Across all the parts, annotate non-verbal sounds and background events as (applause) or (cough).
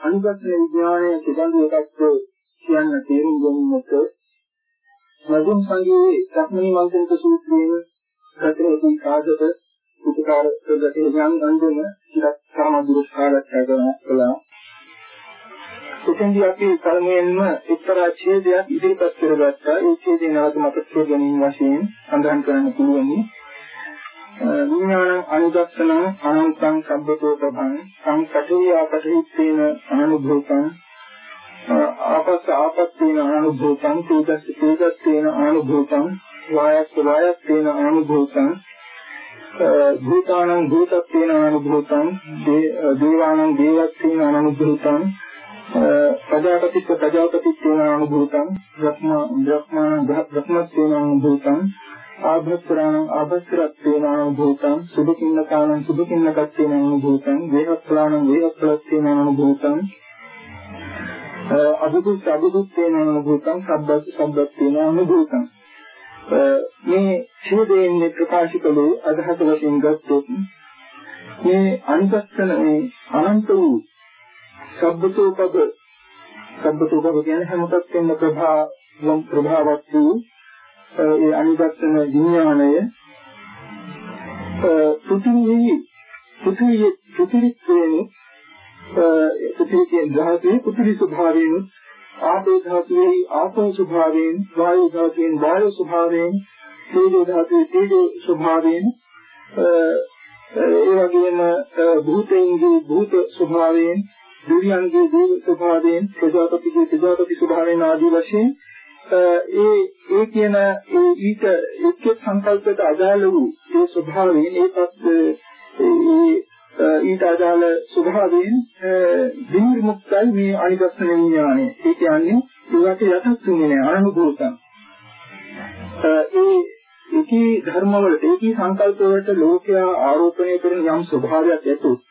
අනුගත විඥානය පිළිබඳ එකක් කියන්න තේරුම් ගැනීමට මදුන් සංගයේ සක්මණේ මන්ත්‍රක සූත්‍රයේ රටේ සාධක උපකාර ප්‍රගතිය යම් අන්දම ඉලක් තරම දුරස්කාරයක් කරනවා. එතෙන්දී අපි කර්මයෙන්ම එක්තරා ඡේදයක් ඉදිරිපත් කරගත්තා. ඒ ඡේදය නැවත මතක ගැනීම වශයෙන් සඳහන් කරන්න පුළුවන්. විඥානං අනුදස්සනං අනන්තං සම්බතෝ ප්‍රභං සංකතේ ආපටිච්චේන අනුභූතං ආපස්ස ආපත්තේන අනුභූතං තේජස් තේජස්සේන අනුභූතං වායස්ස වායස්සේන අනුභූතං භූතානං භූතස්සේන අනුභූතං දේවානං දේවස්සේන අනුභූතං ප්‍රජාපතිත්ව ප්‍රජාපතිත්වේන අනුභූතං බ්‍රහ්ම බ්‍රහ්මාණං බ්‍රහ්මස්සේන අනුභූතං ආභස්තරාණං ආභස්තරත්වේන අනුභූතං සුභකින්නකාණං සුභකින්නකත්වේන අනුභූතං වේහත්ලාණං වේහත්ලත්වේන අනුභූතං අදුකුත් අදුකුත්වේන අනුභූතං සබ්බත් සබ්බත්වේන අනුභූතං. මේ ඡේදයෙන් ප්‍රකාශ කළේ අදහස වශයෙන් ගත්තොත් මේ අනිපස්සන මේ අනන්ත වූ සබ්බතෝ පද සබ්බතෝ පද කියන්නේ හැමතත් වෙන ප්‍රභාව ප්‍රභාවත් වූ ඒ අනිදත්තන විඥාණය පුතුහි පුතුහි පුතුරිත්වයෙන් පුතුරිකේ ධාතුවේ පුතුරි ස්වභාවයෙන් ආපෝ ධාතුවේ ආපෝ ස්වභාවයෙන් වායු ධාතුවේ වායු ස්වභාවයෙන් තේජෝ ධාතුවේ තේජෝ ස්වභාවයෙන් ඒ වගේම භූතයන්ගේ භූත ස්වභාවයෙන් දිව්‍යයන්ගේ දිව්‍ය ස්වභාවයෙන් ප්‍රජාපතිගේ ප්‍රජාපති ස්වභාවයෙන් ආදී වශයෙන් ඒ ඒ කියන ඒ ඊට එක්ක සංකල්පයට අදාළ වූ ඒ ස්වභාවයෙන් ඒකත් ඒ ඊට අදාළ ස්වභාවයෙන් විමුක්තයි මේ අනිදස්සන විඥානය. ඒ කියන්නේ ඒකට යටත් වෙන්නේ නැහැ අනුභූතං. ඒ ඒකී ධර්මවලට ඒකී සංකල්පවලට ලෝකයා ආරෝපණය කරන යම් ස්වභාවයක් ඇතුළු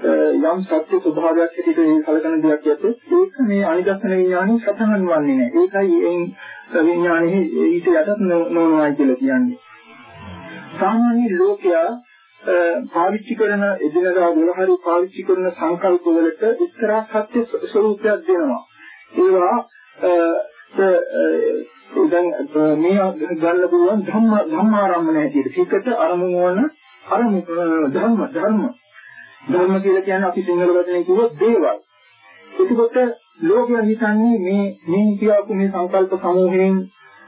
යම් සත්‍ය ස්වභාවයක් හැටියට මේ කලකන දෙයක් ඇතුළු ඒක මේ අනිදස්සන විඥානයේ සතහන් වන්නේ නැහැ. ඒකයි එයින් විඥානයේ ඊට යටත් නොවනවායි කියලා කියන්නේ. සාමාන්‍ය ලෝකයා පාවිච්චි කරන එදිනදා වලහරි පාවිච්චි කරන සංකල්ප වලට එක්තරා සත්‍ය ස්වરૂපයක් දෙනවා. ඒවා දැන් මේ ගන්න පුළුවන් ධම්ම ධම්මාරම්මණය කියන එකට අරමුණ වන අරමුණ ධර්ම ධර්ම ධර්ම කියලා කියන්නේ අපි සිංහල වචනේ කිව්වොත් දේවල්. එතකොට ලෝකයා හිතන්නේ මේ මේ කියවපු මේ සංකල්ප සමූහයෙන්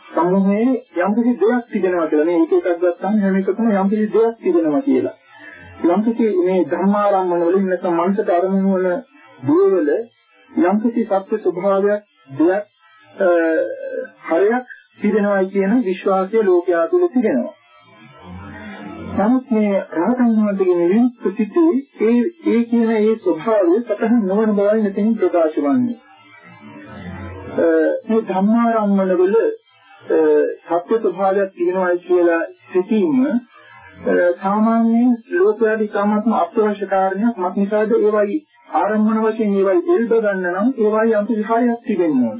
සමූහයේ යම් කිසි දෙයක් තිබෙනවා කියලා. මේ එක එකක් ගත්තාම හැම එකකම යම් කිසි දෙයක් තිබෙනවා කියලා. යම් කිසි මේ ධර්මාරම්මන වලින් නැත්නම් මනසට අරමුණු වන දේවල යම් කිසි සත්‍ය ස්වභාවයක් දෙයක් හරයක් තිබෙනවා කියන විශ්වාසය ලෝකයා තුළ තිබෙනවා. නමුත් මේ රහතන් වහන්සේගේ විමුක්තිතේ ඒ ඒ කියන ඒ ස්වභාවය සතහන් නොවන බවයි මෙතනින් ප්‍රකාශ වන්නේ. මේ ධම්මාරම්මන වල සත්‍ය ස්වභාවයක් තියෙනවා කියලා සිතීම සාමාන්‍යයෙන් ලෝකයට ඉතාමත්ම අත්‍යවශ්‍ය කාරණයක් මත නිසාද ඒවයි ආරම්භන වශයෙන් ඒවයි එල්බ ගන්න නම් ඒවයි යම් කිසි හරයක් තිබෙන්න ඕන.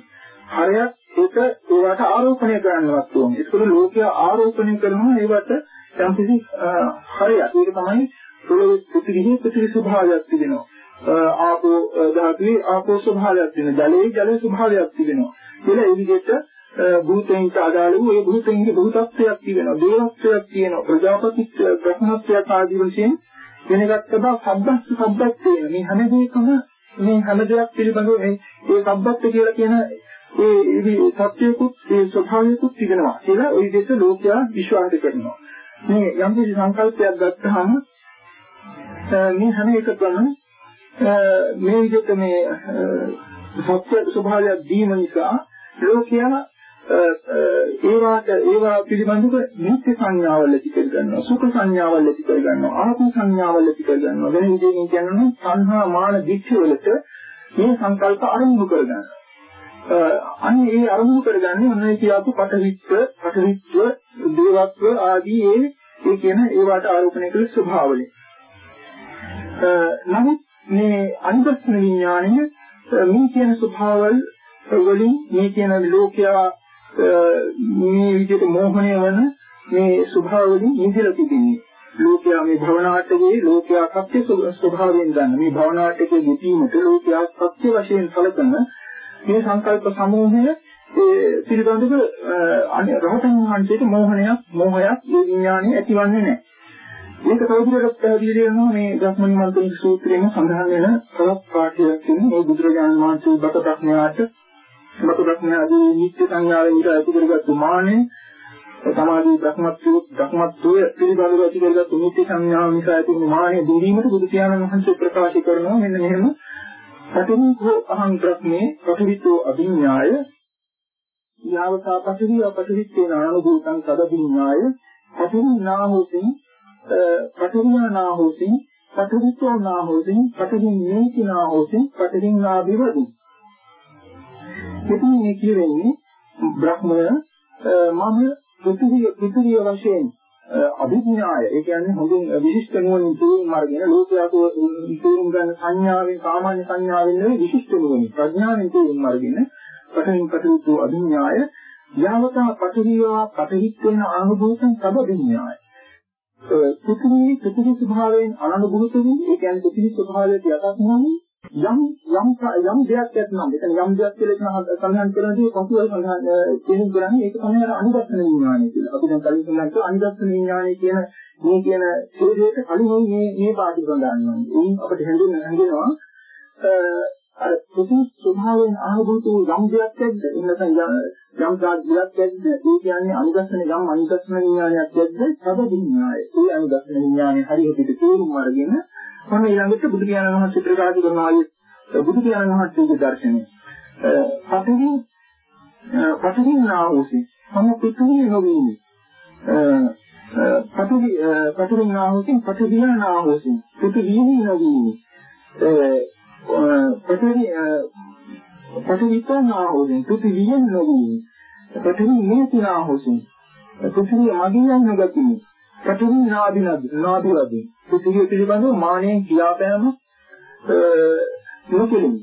හරයක් ඒක ඒවට ආරෝපණය කරන්නවත් ඕන. ඒකවල ලෝකය ආරෝපණය කරනවා ඒවට යම් කිසි හරයක්. ඒක තමයි පොළොවේ පෘථිවියේ පෘථිවි ස්වභාවයක් තිබෙනවා. ආපෝ ධාතුවේ ආපෝ ස්වභාවයක් තියෙනවා. ජලයේ ජල ස්වභාවයක් තිබෙනවා. කියලා ඒ විදිහට භූතෙන්ට අදාළ වූ ඒ භූතෙන්ගේ භූතත්වයක් තියෙනවා. දේවත්වයක් තියෙනවා. ප්‍රජාපතිත්වයක්, බ්‍රහ්මත්වයක් ආදී වශයෙන් වෙනගත් බව සබ්බස් සබ්බත් තියෙන. මේ හැම දෙයකම මේ හැම දෙයක් පිළිබඳව මේ ඒ සබ්බත් කියලා කියන ඒ ඒ සත්‍යකුත් ඒ ස්වභාවයකුත් තිබෙනවා කියලා ওই දෙක ලෝකයා විශ්වාස කරනවා. මේ යම් කිසි සංකල්පයක් ගත්තාම මේ හැම එකකම මේ විදිහට මේ සත්‍ය ස්වභාවයක් දීම නිසා ලෝකයා ඒවාට ඒවා පිළිබඳව නිත්‍ය සංඥාවල් ඇති කර ගන්නවා සුඛ සංඥාවල් ඇති කර ගන්නවා ආත්ම සංඥාවල් ඇති කර ගන්නවා. වෙන විදිහකින් කියනනම් සංහා මාන දිච්ච වලට මේ සංකල්ප අරමුණු කර ගන්නවා. අන්න ඒ අරමුණු කරගන්නේ මොනවද කියපු පටවිත්ව පටවිත්ව දේවත්ව ආදී ඒ ඒ කියන ඒවට ආරෝපණය කළ ස්වභාවය. නමුත් මේ අනිදස්සන විඥාණය මේ කියන ස්වභාවවල වලින් මේ කියන ලෝකයා මේ විදිහට මෝහණය වන මේ ස්වභාව වලින් නිදලා තිබෙන්නේ. ලෝකයා මේ භවනාටකයේ ලෝකයා සත්‍ය ස්වභාවයෙන් ගන්න. මේ භවනාටකයේ යෙදීමට ලෝකයා සත්‍ය වශයෙන් සැලකන මේ සංකල්ප සමූහය ඒ පිළිබඳව රහතන් වහන්සේට මෝහණයක් මෝහයක් ඒ විඥානයේ ඇතිවන්නේ නැහැ. මේක තවදුරටත් පැහැදිලි වෙනවා මේ ධම්මනි මන්ත්‍රී සූත්‍රයෙන් සඳහන් වෙන තවත් පාඩයක් තියෙන මේ බුදුරජාණන් වහන්සේ බත ප්‍රඥාට බත ප්‍රඥාදී නිත්‍ය සංඥාවෙන් ඉඳ ඇති කරගත්තු මානෙ සමාධි බ්‍රහ්මත්වයේ බ්‍රහ්මත්වයේ පිළිබඳව ඇති කරගත්තු නිත්‍ය සංඥාව නිසා ඇති වූ මානෙ දීවීමට බුදු පියාණන් වහන්සේ ප්‍රකාශ කරනවා මෙන්න මෙහෙම පටිවිකෝ අහං ප්‍රඥේ පටිවිතෝ අභිඥාය යාවතා පටිවි අපටිවිත්තේන අනුභූතං සදභිඥාය පටිවිනාහෝතින් පටිවිනාහෝතින් පටිවිතෝ නාහෝතින් පටිවිනේතිනාහෝතින් පටිවිනාභිවදින් මෙතන මේ කියවෙන්නේ බ්‍රහ්මය මම පෘථිවිය පෘථිවිය වශයෙන් අභිඥාය. ඒ කියන්නේ හොඳින් විශිෂ්ට නුවණින් තේරුම් අරගෙන ලෝකයට තේරුම් ගන්න සංඥාවෙන් සාමාන්‍ය සංඥාවෙන් නෙවෙයි විශිෂ්ට නුවණින් ප්‍රඥාවෙන් තේරුම් අරගෙන පඨින් පඨිතු අභිඥාය. යාවතා පඨිවිවා පඨිත් වෙන අනුභූතං සබ්බවිඥාය පෘථිවි පෘථිවි ස්වභාවයෙන් අනුභූත වී ඒ කියන්නේ පෘථිවි ස්වභාවයට යටත් නොවි යම් යම් යම් දෙයක් ඇත්නම් එතන යම් දෙයක් කියලා එතන සඳහන් කරනදී පසුවයි සඳහන් තේරුම් කරන්නේ ඒක තමයි අර අනුදස්සන විඥානය කියලා. අපි දැන් කලින් සඳහන් කළා අනුදස්සන විඥානය කියන මේ කියන ඡේදයට කලින් මේ මේ පාඩි සඳහන් වෙනවා. එයින් අපිට හැඟෙන්න හැඟෙනවා අර පොදු ස්වභාවයෙන් ආභූත වූ යම් දෙයක් ඇද්ද එන්නතන් යම් දාග්ගයක් ඇද්ද ඒ කියන්නේ අනුදස්සන යම් අනුදස්සන විඥානයක් ඇද්ද සබ විඥානය. ඒ අනුදස්සන විඥානය හරියට තේරුම් අරගෙන මොන ඊළඟට බුදු පියාණන් වහන්සේ ප්‍රකාශ කරන ආයේ බුදු පියාණන් වහන්සේගේ දර්ශනය. පඨවි පඨවි නාවෝසි සම පෘථිවි නොවේනි. පඨවි පඨවි නාවෝසි පඨවි නාවෝසි පෘථිවි නොවේනි. පඨවි පඨවි නාවෝසි පෘථිවි නොවේනි. පඨවි නේතිනාවෝසි පෘථිවි මගියන් නොගතිනි. පඨවි නාදිනදි නාදිවදී පෘථිවිය පිළිබඳව මානෙන් කියාපෑම නොකෙලිනි.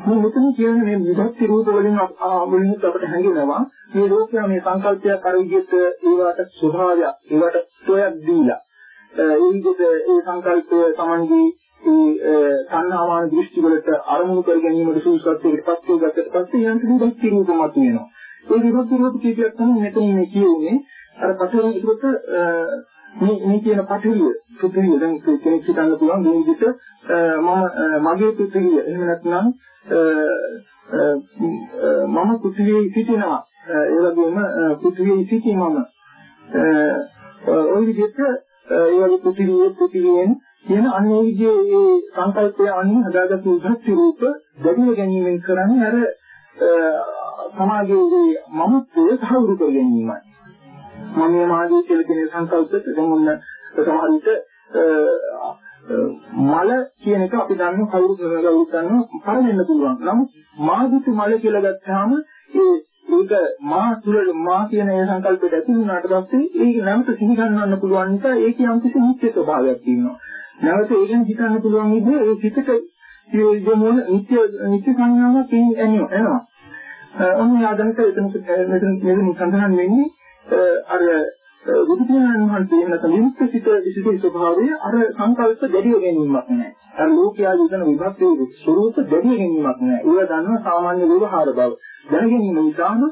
මේ මෙතන කියන්නේ මේ විභක්ති රූප වලින් වලින් අපට හැඟෙනවා මේ ලෝකයා මේ සංකල්පයක් අර විදිහට ඒවට ස්වභාවයක් ඒවට තෝයක් දීලා ඒ විදිහට ඒ සංකල්පය Tamanගේ ඒ සංනාමාන දෘෂ්ටි වලට අරමුණු කර ගැනීමට සූසත්වයකට පත් වෙගත්තට පස්සේ යන්ත විභක්ති රූපමත් වෙනවා. ඒ විභක්ති රූප කීපයක් තමයි මෙතන මේ කියන්නේ අර පතරේ විදිහට මේ මේ කියන පටිවිය පෘථිවිය. දැන් කෙනෙක් හිතන්න පුළුවන් මේ විදිහට මම මගේ පෘථිවිය. එහෙම නැත්නම් මම පෘථිවියේ සිටිනවා. ඒ වගේම පෘථිවියේ සිටීමම ওই විදිහට ඒ වගේ පෘථිවියේ පෘථිවියෙන් කියන අන්නේ විදිහේ ඒ සංකල්පය අනුව හදාගත්තු විභක්ති රූප දැඩිව ගැනීමෙන් කරන්නේ අර සමාජයේ මමත්වය සහවුරු කර ගැනීමයි. මම මාගේ කියලා කියන සංකල්පෙත් දැන් ඔන්න සමහර විට මල කියන එක අපි දන්න කවුරුත් කවුරුත් දන්න පරදෙන්න පුළුවන්. නමුත් මාදිතු මල කියලා ගත්තාම ඒ ඒක මා තුළ මා කියන ඒ සංකල්පයට ඇති වුණාට පස්සේ ඒක නැවත සිහි ගන්නවන්න පුළුවන් නිසා ඒකේ යම්කිසි නිත්‍ය ස්වභාවයක් තියෙනවා. නැවත ඒකෙන් හිතන්න පුළුවන් විදිහ ඒ හිතට යොමුන නිත්‍ය නිත්‍ය සංඥාවක් එනවා. ඔන්න ආදන්ත එතන මෙතන මෙතන සඳහන් වෙන්නේ අර බුදු පියාණන් වහන්සේ නැත්නම් විමුක්ත සිත විසිතේ ස්වභාවය අර සංකල්ප දැඩිව ගැනීමක් නෑ. අර ලෝකයා කියන විභක්තියේ ස්වરૂප දැඩිව ගැනීමක් නෑ. ඒවා දන්නවා සාමාන්‍ය ව්‍යවහාර බව. දැනගැනීම නිසාම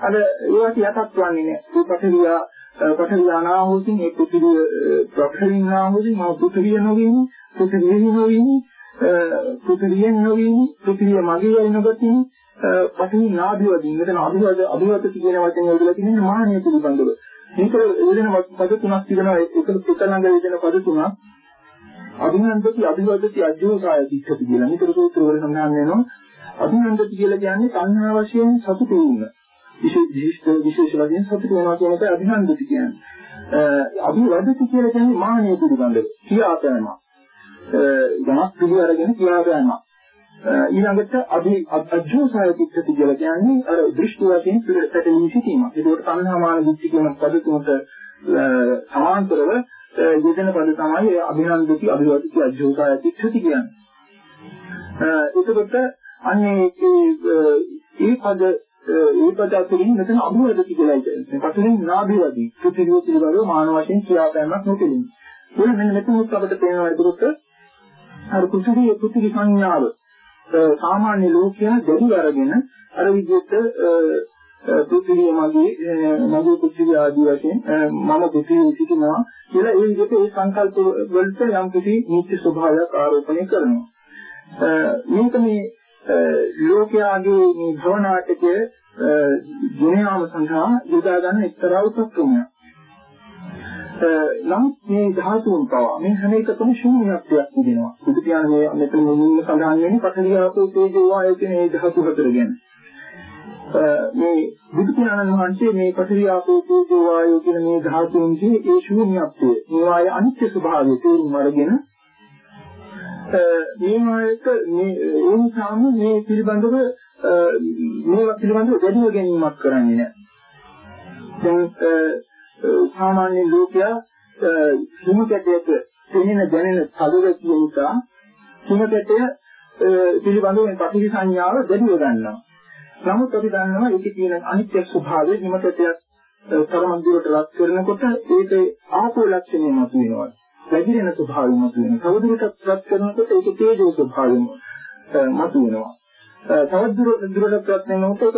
අර ඒවට යටත් වන්නේ නෑ. ඒ පටවියා පටවියානාහෝසින් ඒ පෘථිවිය ප්‍රක්ෂිනාහෝසින් මා පෘථිවිය නොවෙන්නේ පෘථිවිය නොවෙන්නේ පෘථිවියෙන් නොවෙන්නේ පෘථිවිය මගේ යයි නොගතිනේ පටවි නාභිවදින් මෙතන අභිවද අභිවද කියන වචනේ යොදලා තියෙන්නේ මානිය පිළිබඳව. මේක යෙදෙන පද තුනක් තිබෙනවා ඒක එක ළඟ යෙදෙන පද තුනක් අභිනන්දති අභිවදති අජෝසාය දික්ඛති කියලා. මේක සූත්‍ර වල සඳහන් වෙනවා. අභිනන්දති කියලා කියන්නේ සංඥා වශයෙන් සතුටු වීම. විශේෂ විශේෂ වශයෙන් සතුටු වෙනවා කියන එක අභිනන්දති කියන්නේ. අභිවදති කියලා කියන්නේ මානිය පිළිබඳව කියාපෑම. යමක් පිළිවෙරගෙන කියාපෑම. ඊළඟට අභි අජෝසාය දික්ඛති කියලා කියන්නේ අර දෘෂ්ටි වශයෙන් පිළිපැටලී සිටීම. ඒකට සංහාමාන දික්ඛ කියන පද තුනට සමාන්තරව යෙදෙන පද තමයි අභිනන්දති අභිවදති අජෝසාය දික්ඛති කියන්නේ. එතකොට අන්නේ ඒ පද ඒ පද අතරින් මෙතන අභිවදති කියලා කියන්නේ. පතරින් නාභිවදි ප්‍රතිවිරුද්ධ පිළිබඳව මානව වශයෙන් කියාපෑමක් නොතිබෙනවා. ඒ මෙන්න මෙතන අපිට පේනවා එතකොට අර කුසලයේ කුසලී සංඥාව සාමාන්‍ය ලෝකයා දෙවි අරගෙන අර විදිහට පෘථිවිය මගේ මගේ පෘථිවිය ආදී වශයෙන් මම පෘථිවිය සිටිනවා කියලා ඒ විදිහට ඒ සංකල්ප වලට යම් කිසි නිත්‍ය ස්වභාවයක් ආරෝපණය කරනවා. මේක මේ ලෝකයාගේ මේ භවනාටකයේ ගුණාම සඳහා යොදා ගන්න එක්තරා උපක්‍රමයක්. නම් මේ ධාතුන් පවා මේ හැම එකකම ශූන්‍යත්වයක් තිබෙනවා. බුදු පියාණන් මේ මෙතන මුලින්ම සඳහන් වෙන්නේ පඨවි ආපෝ තේජෝ වායෝ කියන මේ ධාතු හතර ගැන. මේ බුදු පියාණන් වහන්සේ මේ පඨවි ආපෝ තේජෝ වායෝ කියන මේ ධාතුන්ගේ ඒ ශූන්‍යත්වය, මේවායේ අනිත්‍ය ස්වභාවය තේරුම් අරගෙන මේවායක මේ ඒ නිසාම මේ පිළිබඳව මේවා පිළිබඳව දැඩිව ගැනීමක් කරන්නේ නැහැ. දැන් සාමාන්‍ය ලෝකයා හිම කැටයක තෙහෙන දැනෙන සදගතිය නිසා හිම කැටය පිළිබඳව මේ පටිඝ සංඥාව දැඩිව ගන්නවා. නමුත් අපි දන්නවා ඒකේ තියෙන අනිත්‍ය ස්වභාවය හිම කැටයක් තරමන් දුරට ලක් කරනකොට ඒකේ ආපෝ ලක්ෂණය මතුවෙනවා. වැగిරෙන ස්වභාවය මතුවෙනවා. තවදුරටත් ලක් කරනකොට ඒකේ තේජෝ ස්වභාවය මතුවෙනවා. තවත් දුරටත් වෙනකොට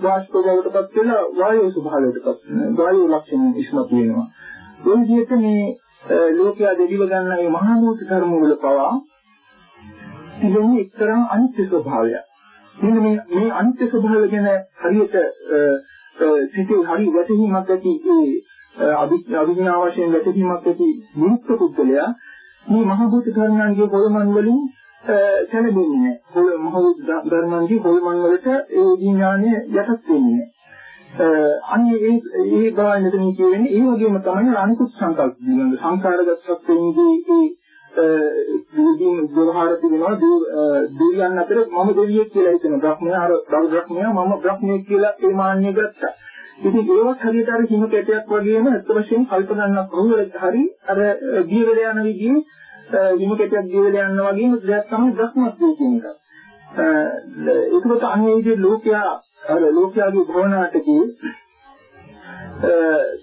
වාෂ්ප බවටපත් වෙලා වායු ස්වභාවයටපත් වෙනවා. වායු ලක්ෂණ ඉස්මතු වෙනවා. ඒ විදිහට මේ ලෝකයා දෙවිව ගන්න මේ මහා භූත ධර්ම වල පවා ඉන්නේ එක්තරා අනිත්‍ය ස්වභාවයක්. මෙන්න මේ මේ අනිත්‍ය ස්වභාවය ගැන හරියට සිටේ හරි වැටහීමක් ඇති ඒ අභිඥා වශයෙන් වැටහීමක් ඇති විමුක්ත පුද්ගලයා මේ මහා භූත ධර්මයන්ගේ පොළමන් වලින් සැලෙන්නේ නැහැ. මොහොත ධර්මන්ගේ හොල්මන් වලට ඒ විඥානය යටත් වෙන්නේ නැහැ. අන්නේ ඒ ඒ බව මෙතන කියන්නේ ඒ වගේම තමයි අනිකුත් සංකල්ප දිනන සංකාරගත සත්‍යයේදී ඒ දුකින් ව්‍යවහාර තිබෙනවා දෙවියන් අතර මම දෙවියෙක් කියලා හිතන බ්‍රහ්මයා අර බව බ්‍රහ්මයා මම බ්‍රහ්මයෙක් කියලා ඒ මාන්නය ගත්තා. ඉතින් ඒවත් හරියට අර හිම කැටයක් වගේම අත් වශයෙන් කල්පනාවක් වුණොත් හරි අර දිය වෙල යන විදිහේ විමුකටයක් ජීවිත යනවා වගේම දෙයක් තමයි බ්‍රහ්මත්වය කියන එක. ඒකත් අන්නේ විදිහේ ලෝකයා අර ලෝකයාගේ භවනාටකේ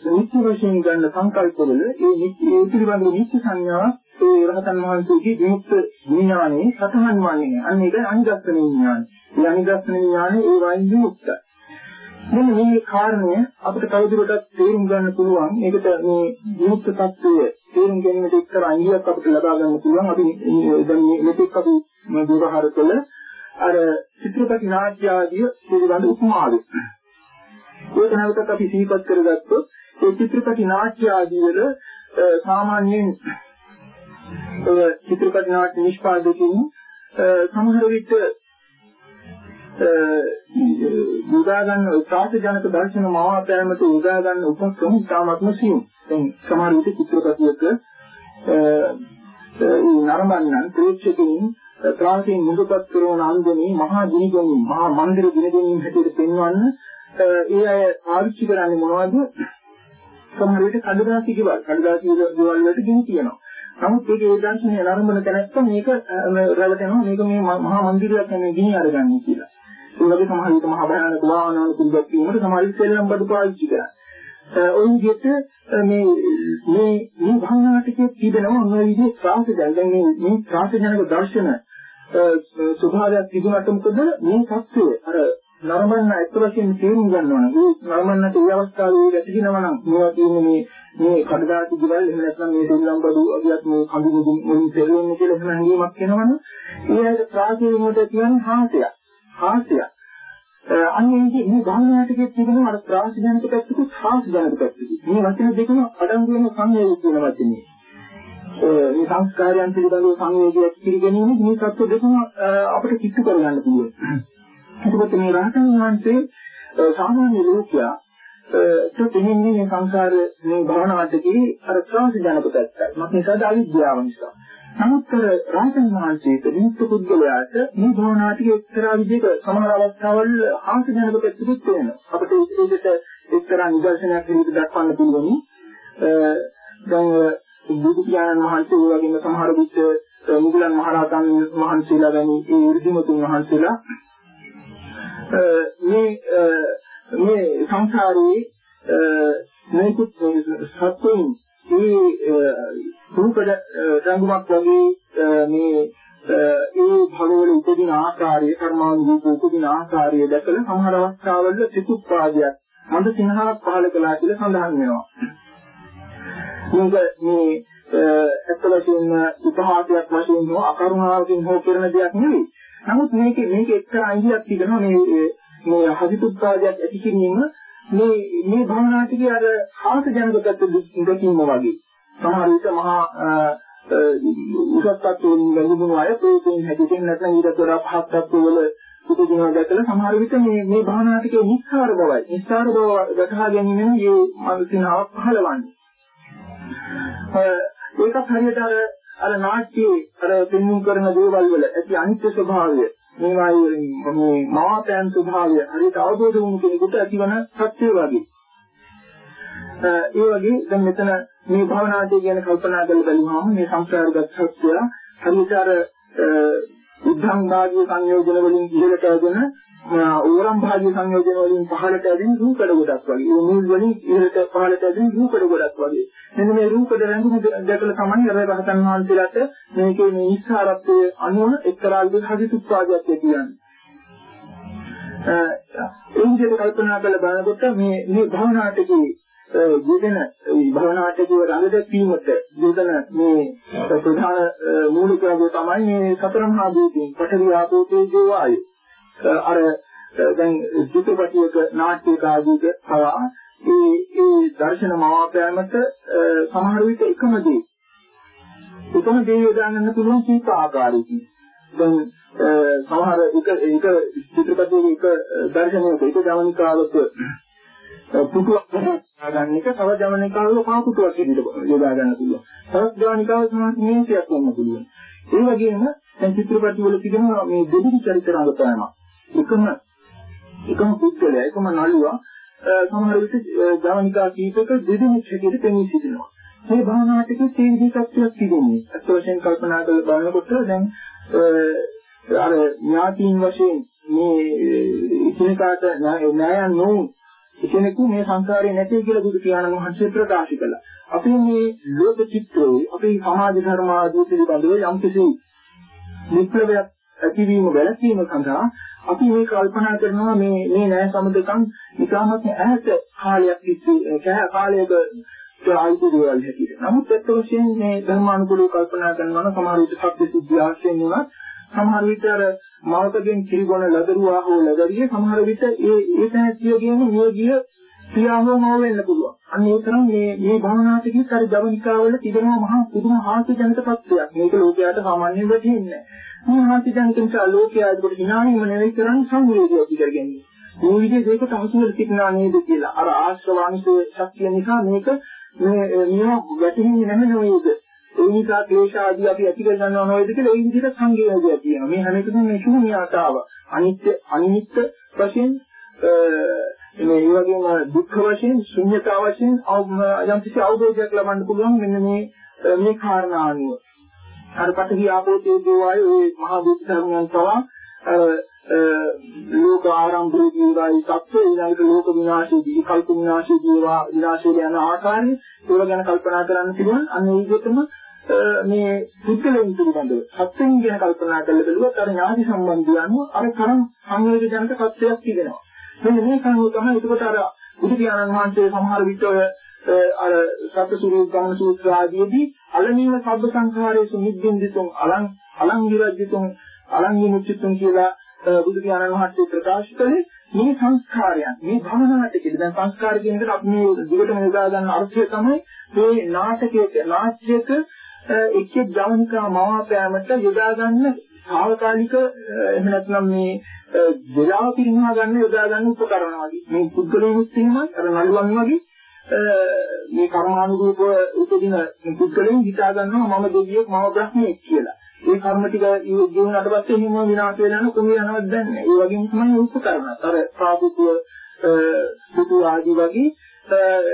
නිත්‍ය වශයෙන් ගන්න සංකල්පවල ඒ නිත්‍ය ඒ පිළිබඳව නිත්‍ය සංඥා ඒ රහතන් වහන්සේගේ විමුක්ත විඥානයේ සතහන් වන්නේ. අන්න ඒක අනිදස්සන විඥානය. ඒ අනිදස්සන විඥානය ඒ වයින් විමුක්තයි. මෙන්න මේ කාරණය අපිට තවදුරටත් තේරුම් ගන්න පුළුවන්. ඒකට මේ විමුක්ත tattවය තේරුම් ගැනීමට එක්තර අංගයක් අපිට ලබා ගන්න පුළුවන්. අපි දැන් මේ මෙතෙක් අපි විවහාර කළ අර චිත්‍රපට නාට්‍ය ආදී පිළිබඳ උපමාලු. ඒක නැවතත් අපි සිහිපත් කරගත්තොත් ඒ චිත්‍රපට නාට්‍ය ආදී වල සාමාන්‍යයෙන් චිත්‍රපට නාට්‍ය නිෂ්පාදකයන් සමහර විට උදා ගන්න සාහිත්‍ය ජනක දර්ශන මවාපෑමට උදා ගන්න උපක්‍රම ඉතාමත්ම සියුම්. දැන් සමහර විට චිත්‍රපටයක ඒ නරඹන්නන් ප්‍රේක්ෂකයන් ත්‍රාසයෙන් මුදුපත් කරන අන්දමේ මහා දිනගමින් මහා මන්දිර දිනගමින් හැටියට පෙන්වන්න ඒ අය පාවිච්චි කරන්නේ මොනවද? සමහර විට කඩදාසි ගෙවල් කඩදාසි ගෙවල් වලට ගිනි කියනවා. නමුත් ඒක ඒ දර්ශනය නරඹන තැනත්ත මේක රැවටෙනවා මේක මේ මහා මන්දිරයක් මේ ගිනි අරගන්නේ කියලා. ඒ වගේ සමහර විට මහා භයානක වාහනවල පිළිගත් වීමට සමහර විට සෙල්ලම් බඩු පාවිච්චි කරනවා. ඔය විදිහට මේ මේ මේ භාවනාටකයේ තිබෙනවා මොන විදිහේ ත්‍රාසජනක දැන් මේ මේ ත්‍රාසජනක දර්ශන ස්වභාවයක් තිබුණාට මොකද? මේ සත්‍යය අර නරඹන්න ඇත්ත වශයෙන්ම තේරුම් ගන්නවා නම් ඒ නරඹන්නට ඒ අවස්ථාවේ වැටෙනවා නම් මේවා තියෙන්නේ මේ මේ කඩදාසි ගෙවල් එහෙම නැත්නම් මේ දෙල්ලම් බඩු අදියත් මේ කඳු මුදුන් වලින් පෙරෙන්නේ කියලා එහෙම හැඟීමක් එනවනම් ඒ ඇයි ප්‍රාචීනවට කියන්නේ හාස්‍යයක් හාස්‍යයක් අන්නේ මේ භාවනාවට කියන අර ප්‍රාචීනක පැත්තකුත් හාස්‍යජනක පැත්තකුත් මේ වචන දෙකම අඩංගු වෙන සංයෝගය කියන වචනේ මේ සංස්කාරයන් පිළිබඳව සංවේගයක් පිළි ගැනීම මේ தත්ත්ව දෙකම අපිට කිට්ටු කරගන්න පුළුවන්. එතකොට මේ රහතන් වහන්සේ සාමාන්‍ය ලෝකයා තෙන්නේ මේ සංසාර මේ භවනාටදී අර ත්‍රාස ජනක පැත්තයි. මත නිසාද අවිද්‍යාව නිසා. නමුත් රහතන් වහන්සේට විමුක්ත පුද්ගලයාට මේ භවනාටදී එක්තරා විදිහක සමහර අවස්ථාවල ආස ජනක පැත්තකුත් වෙනවා. අපිට ඒකට එක්තරා නිදර්ශනයක් විදිහට දක්වන්න පුළුවනි. දැන් බුදු පියාණන් වහන්සේ ඒ වගේම සමහර විට මුගලන් මහරහතන් වහන්සේලා වැනි ඒ ඉර්ධිමතුන් වහන්සේලා මේ මේ සංසාරයේ මේකුත් සත්‍යයෙන් මේ රූපද රංගුමක් වගේ මේ ඒ භවවල උපදින ආකාරය කර්මානුරූප උපදින ආකාරය දැකලා සමහර අවස්ථාවල සිතුප්පාදයක් මන්ද සිනහාවක් පහල කළා කියලා සඳහන් වෙනවා. මේක මේ ඇත්ත වශයෙන්ම උපහාසයක් වශයෙන් හෝ අකරුණාවකින් හෝ කරන දෙයක් නෙවෙයි. නමුත් මේකේ මේක එක්තරා අංගයක් තිබෙනවා මේ මේ හදිතුත්පාදයක් ඇති කිරීම මේ මේ භවනාටිකේ අර ආස ජනකත්ව දෙකින්ම වගේ. සමහර විට මහා උසස්තත්වයෙන් ගැඹුරු අය ප්‍රේතෙන් හැදෙන්නේ නැත්නම් ඊට වඩා පහත් තත්ත්වවල උපදිනවා දැකලා සමහර විට මේ මේ භවනාටිකේ නිස්සාර බවයි. නිස්සාර බව වටහා ගැනීමෙන් මේ මනසිනාවක් පහළවන්නේ. ඒකත් හරියට අර අර නාට්‍යයේ අර පෙන්වුම් කරන දේවල් වල ඇති අනිත්‍ය ස්වභාවය මේවායේ මේ මාතයන් ස්වභාවය හරියට අවබෝධ වුණු කෙනෙකුට ඇතිවන සත්‍ය වගේ. ඒ වගේ දැන් මෙතන මේ භවනාදී ගැන කල්පනා කරලා බලුවාම මේ සංස්කාරගත සත්‍ය හරියට අර උද්ධං භාගී සංයෝජන වලින් ඉහළට යගෙන ඕරම් භාගී සංයෝජන වලින් පහළට ඇදෙන රූපඩ ගොඩක් වගේ. ඒ මුල් වලින් ඉහළට පහළට ඇදෙන රූපඩ ගොඩක් වගේ. මෙන්න මේ රූපඩ රැඳුණු දැකලා තමයි අර රහතන් වහන්සේලාට මේකේ මේ නිස්සාරත්වයේ අනුව එක්තරා විදිහක හදිතුත්පාදයක් කියන්නේ. ඒ විදිහට කල්පනා කරලා බලනකොට මේ මේ භවනාටකේ යෙදෙන භවනාටකේ රඟ දැක්වීමට යෙදෙන මේ ප්‍රධාන මූලිකව තමයි මේ සතර මහා භූතයන් පඨවි ආපෝ තේජෝ වායු. අර දැන් චිත්‍රපටියක නාට්‍යයක ආදීක පවා ඒ ඒ දර්ශන මවාපෑමට සමහර විට එකම දේ එකම දේ යොදාගන්න පුළුවන් කීප ආකාරයකින් දැන් සමහර එක එක චිත්‍රපටයේ එක දර්ශනයක එක ගමනිකාවක පුටුවක් ගන්න එක තව ගමනිකාවක පහ පුටුවක් විදිහට යොදා ගන්න පුළුවන්. තවත් ගමනිකාවක සමහර මේකයක් වෙන්න පුළුවන්. ඒ වගේම දැන් චිත්‍රපටි වල තිබෙන මේ දෙවිදි චරිත රංගපෑමක් එකම එකම පුද්ගලයා එකම නළුවා සමහර විට ජවනිකා කීපක දෙදෙනෙක් හැටියට පෙනී සිටිනවා. මේ භාවනාවටදී තේ විදිහටක් තිබෙන්නේ. අත් වශයෙන් කල්පනා කරලා බලනකොට දැන් අර ඥාතීන් වශයෙන් මේ ඉතිනකාට න්යායන් නොවුන් කෙනෙකු මේ සංසාරේ නැtei කියලා බුදු පියාණන් වහන්සේ ප්‍රකාශ කළා. අපි මේ ලෝක චිත්තේ අපේ සමාජ ධර්ම ආදී පිළිබඳව යම්කිසි විප්ලවයක් ඇතිවීම වැළැක්වීම සඳහා අපි මේ කල්පනා කරනවා මේ මේ නෑ සමුදකම් නිකම්ම ඈත කාලයක් තිස්සේ කාලයක ආයිතු දේවල් හැටියට. නමුත් ඇත්ත වශයෙන් මේ ධර්මානුකූලව කල්පනා කරනවා නම් සමහර විට සත්‍ය සිද්ධිය ආශ්‍රයෙන් වුණා සමහර විට අර මවකගෙන් කිරිගොන ලදරුවා හෝ ලදරිය සමහර විට ඒ ඒ තැනැත්තියගෙන් මේ ගිය ක්‍රියාවම නො වෙන්න පුළුවන්. අන්න ඒ තරම් මේ මේ භවනාතිකීත් අර ජවනිකාවල තිබෙනවා මහා පුදුම හාස්‍ය ජනක තත්ත්වයක්. මේක ලෝකයට සාමාන්‍යයෙන් වෙන්නේ නැහැ. මේ හාස්‍ය ජනක නිසා ලෝකයා ඒකට විනාශීම නෙවෙයි කරන්නේ සංවේගය ඇති කරගන්නේ. මේ විදිහේ දෙයකට අමුතුවෙන් තිබුණා නේද කියලා. අර ආශ්‍රවාංශ ශක්තිය නිසා මේක මේ නියම වැටෙන්නේ නැහැ නේද? ඒ නිසා ක්ලේශ ආදී අපි ඇති කර ගන්නව නොවේද කියලා ඒ විදිහට සංකේතයක් තියෙනවා. මේ හැම එකකම මේ ශූන්‍යතාව අනිත්‍ය අනිමිත්ත වශයෙන් මේ ඒ වගේම දුක්ඛ වශයෙන් ශුන්‍යතාව වශයෙන් යම් කිසි අවබෝධයක් ලබන්න පුළුවන් මෙන්න මේ මේ කාරණා අනුව. අර පටවි ආපෝ තේජෝ වායු ඒ මහා දුක් ධර්මයන් පවා ලෝක ආරම්භයේ දිනයි සත්‍ය ඊළඟට ලෝක විනාශයේදී කල්ප විනාශයේදී ඒවා විනාශයට යන ආකාරය ඒව ගැන කල්පනා කරන්න පුළුවන් අන්න ඒ විදිහටම මේ පුද්ගලයන් පිළිබඳව සත්‍යයෙන් ගැන කල්පනා කරලා බලුවත් අර ඥාති සම්බන්ධය අනුව අර තරම් සංවේග ජනක තත්ත්වයක් තිබෙනවා මෙන්න මේ කරුණ තමයි එතකොට අර බුදු පියාණන් වහන්සේ සමහර විට ඔය අර සත්සුරූප ගමන සූත්‍ර ආදීදී අලනීය සබ්බ සංඛාරයේ නිබ්බින්දිතුන් අලං අලං විරජ්‍යතුන් අලං විමුක්තිතුන් කියලා බුදු පියාණන් වහන්සේ ප්‍රකාශ කළේ මේ සංස්කාරයන් මේ භවනාට කියලා. දැන් සංස්කාර කියන එකට අපි මේ දිගටම යොදා ගන්න අර්ථය තමයි මේ නාටකයක නාට්‍යයක එක් එක් ජවනිකා මවාපෑමට යොදා ගන්න සාවකාලික එහෙම නැත්නම් මේ දෙලාව පිරිනවා ගන්න යොදා ගන්න උපකරණ වගේ. මේ පුද්ගලයෙකුත් එහෙමයි අර නළුවන් වගේ මේ කර්මානුරූප උපදින පුද්ගලයන් හිතා ගන්නවා මම දෙවියෙක් මම බ්‍රහ්මෙක් කියලා. ඒ කර්ම ටික ජීවුණාට පස්සේ එහෙම විනාශ වෙලා යන කොහේ යනවද දන්නේ නැහැ. ඒ වගේම තමයි උපකරණත්. අර පාපුතුව පුතු ආදී වගේ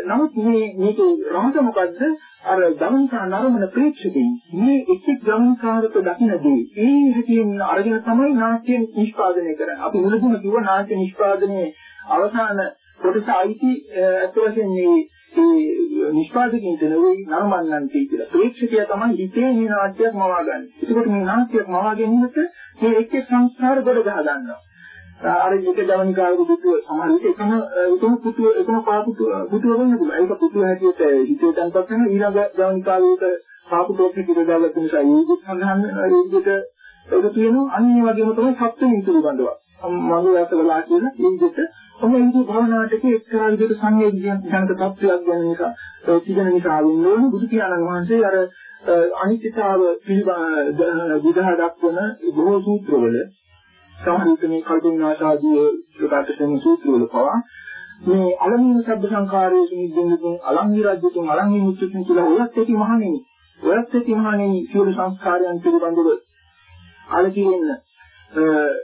නමුත් මේ මේක රහස මොකද්ද? අර ගමන්කා නරමන ප්‍රේක්ෂකයන් මේ එක් එක් ගමන්කාරක දකින්නදී ඒ හැටියෙන් අරගෙන තමයි නාට්‍ය නිෂ්පාදනය කරන්නේ. අපි මුලදීම කිව්ව නාට්‍ය නිෂ්පාදනයේ අවසාන කොටස අයිති අත් වශයෙන් මේ ඒ නිෂ්පාදකයන්ට නෙවෙයි නරඹන්නන්ට කියලා. ප්‍රේක්ෂකයා තමයි හිතේ මේ නාට්‍යයක් මවා ගන්න. ඒකකොට මේ නාට්‍යයක් මවා ගැනීමට මේ එක් එක් සංස්කාර ගොඩ ගහ ගන්නවා. අර එක ජවනිකාවක පුතුව සමහර විට එකම එකම පුතුව එකම පාපුතුව පුතුව වෙන්න පුළුවන්. ඒක පුතුව හැටියට හිතේ තැන්පත් වෙන ඊළඟ ජවනිකාවක පාපුතුවක් හිතේ දාගත්ත නිසා ඒ විදිහට සඳහන් ඒ විදිහට ඒක තියෙනවා. අනිත් වගේම තමයි සත්ත්ව නීති පිළිබඳව. මම වැසවලා කියන ඒ විදිහට ඔන්න ඉන්දිය භවනාටකේ එක්තරා විදිහට සංවේදීයන් ජනක තත්ත්වයක් ගැන නිසා තිබෙන නිසා වෙන්නේ බුදු පියාණන් වහන්සේ අර අනිත්‍යතාව පිළිබඳ විදහා දක්වන බොහෝ සූත්‍රවල සමහර මේ කල්පනාශාදී ප්‍රකාශ කරන සූත්‍රවල පවා මේ අලමින සබ්බ සංඛාරයේ සිද්ධෙන්නේ අලං විරජ්‍යතුන් අලං විමුක්තිතුන් කියලා ඔයත් ඇති මහණෙනි. ඔයත් ඇති මහණෙනි සියලු සංස්කාරයන් පිළිබඳව. අලකින්න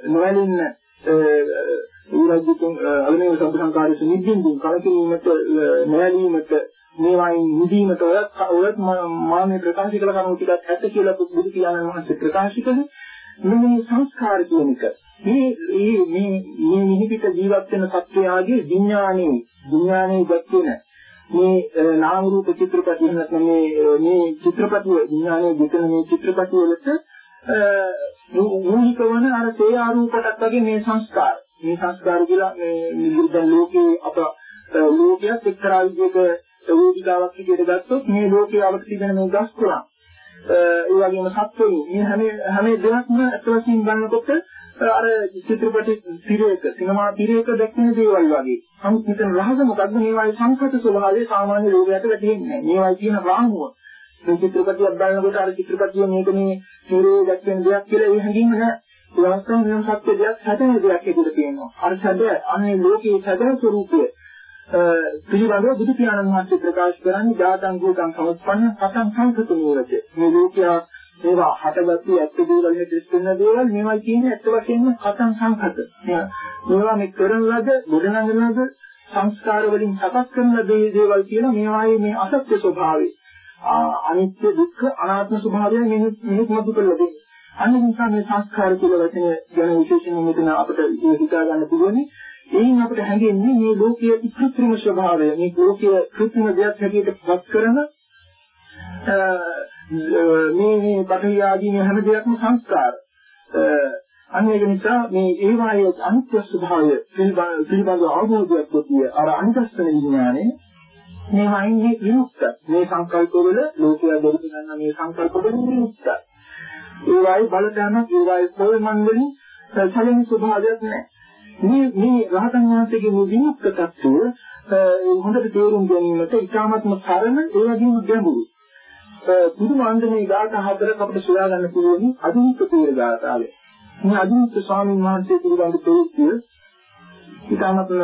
නොවැළෙන්න ඌරජ්‍යතුන් අවිනය සම්ප්‍රදාකාරී නිදින්දුන් කලකිරීමට නැලීමට මේවායින් නිදීමට ඔයත් ඔයත් මා මේ ප්‍රකාශ කළ කරුණු ටිකක් ඇත්ත කියලා බුදු පියාණන් වහන්සේ ප්‍රකාශ කළේ. මේ සංස්කාර කියන එක. මේ මේ මේ නිහිත ජීවත් වෙන සත්‍යයගේ විඥානයේ විඥානයේ දැක්වෙන මේ නාම රූප චිත්‍රපටි නැත්නම් මේ මේ චිත්‍රපටි විඥානයේ දෙකන මේ චිත්‍රපටි වලට මූලික වන අර තේ ආරූපටත් වගේ මේ සංස්කාර. මේ සංස්කාර කියලා මේ දැන් ලෝකේ අප ලෝකයක් එක්තරා විදිහක වේදිකාවක් විදිහට ගත්තොත් මේ ලෝකයේ අවශ්‍ය තිබෙන මේ ගස් කොළන්. ඒ වගේම සත්වෙනි මේ හැම හැම දෙයක්ම අත් වශයෙන් ගන්නකොට අර චිත්‍රපටි තිරයක සිනමා තිරයක දැක්වෙන දේවල් වගේ. නමුත් මෙතන රහස මොකද්ද? මේවායේ සංකත ස්වභාවය සාමාන්‍ය ලෝකයට වැටෙන්නේ නැහැ. මේවායි කියන රාමුව. මේ චිත්‍රපටියක් බලනකොට අර චිත්‍රපටිය මේක මේ තිරේ දැක්වෙන දෙයක් කියලා ඒ හැඟීම නැහැ. ඒ අවස්ථාවේ නියම සත්‍ය දෙයක් හැදෙන දෙයක් ඇතුළත තියෙනවා. අර සැද අනේ ලෝකයේ සැදෙන ස්වરૂපය පිළිබඳව බුදු පියාණන් වහන්සේ ප්‍රකාශ කරන්නේ ජාතං භූතං සමුප්පන්න පතං සංකතු නූරජ. මේ ලෝකයා ඒවා හටගත්තු ඇත්ත දේවල් හැටියට දෙන්න දේවල් මේවා කියන්නේ ඇත්ත වශයෙන්ම පතං සංකත. මේවා මේ කරන ලද ගොඩනගන ලද සංස්කාර වලින් සකස් කරන දේවල් කියන මේවායේ මේ අසත්‍ය ස්වභාවය. අනිත්‍ය දුක්ඛ අනාත්ම ස්වභාවය මිනිස් මතු කරලා දෙන්නේ. අනිත් නිසා මේ සංස්කාර කියලා වචනය ගැන විශේෂයෙන්ම මෙතන අපිට හිතා ගන්න පුළුවන්. එයින් අපිට හැඟෙන්නේ මේ ලෝකයේ කෘත්‍රිම ස්වභාවය, මේ ලෝකයේ කෘත්‍රිම දෙයක් හැටියට පත් කරන මේ මේ පඨවි ආදී හැම දෙයක්ම සංස්කාර. අන්න ඒක නිසා මේ ඒ වායේ අනිත්‍ය ස්වභාවය පිළිබඳව අවබෝධයක් ඇතිය අර අනිත්‍යස්තන විඥානේ මේ වයින්නේ විමුක්ත මේ සංකල්පවල ලෝකයේ දෙවියන් ගන්න මේ සංකල්පවල විමුක්ත ඒ වගේ බලධානක් ඒ වගේ කොයි මන්දලින් සැලෙන ස්වභාවයක් නැහැ. මේ මේ රහතන් වහන්සේගේ මේ විමුක්ත tattwa හොඳට තේරුම් ගැනීමට ඉතාමත්ම සරල ඒ වගේම ගැඹුරු. පුදුම අන්දමේ ගාථ හතරක් අපිට සොයා ගන්න පුළුවන් අදිනිත් තේර ගාථාවේ. මේ අදිනිත් ස්වාමීන් වහන්සේ පිළිබඳ තේරුම් ඉතාමත්ම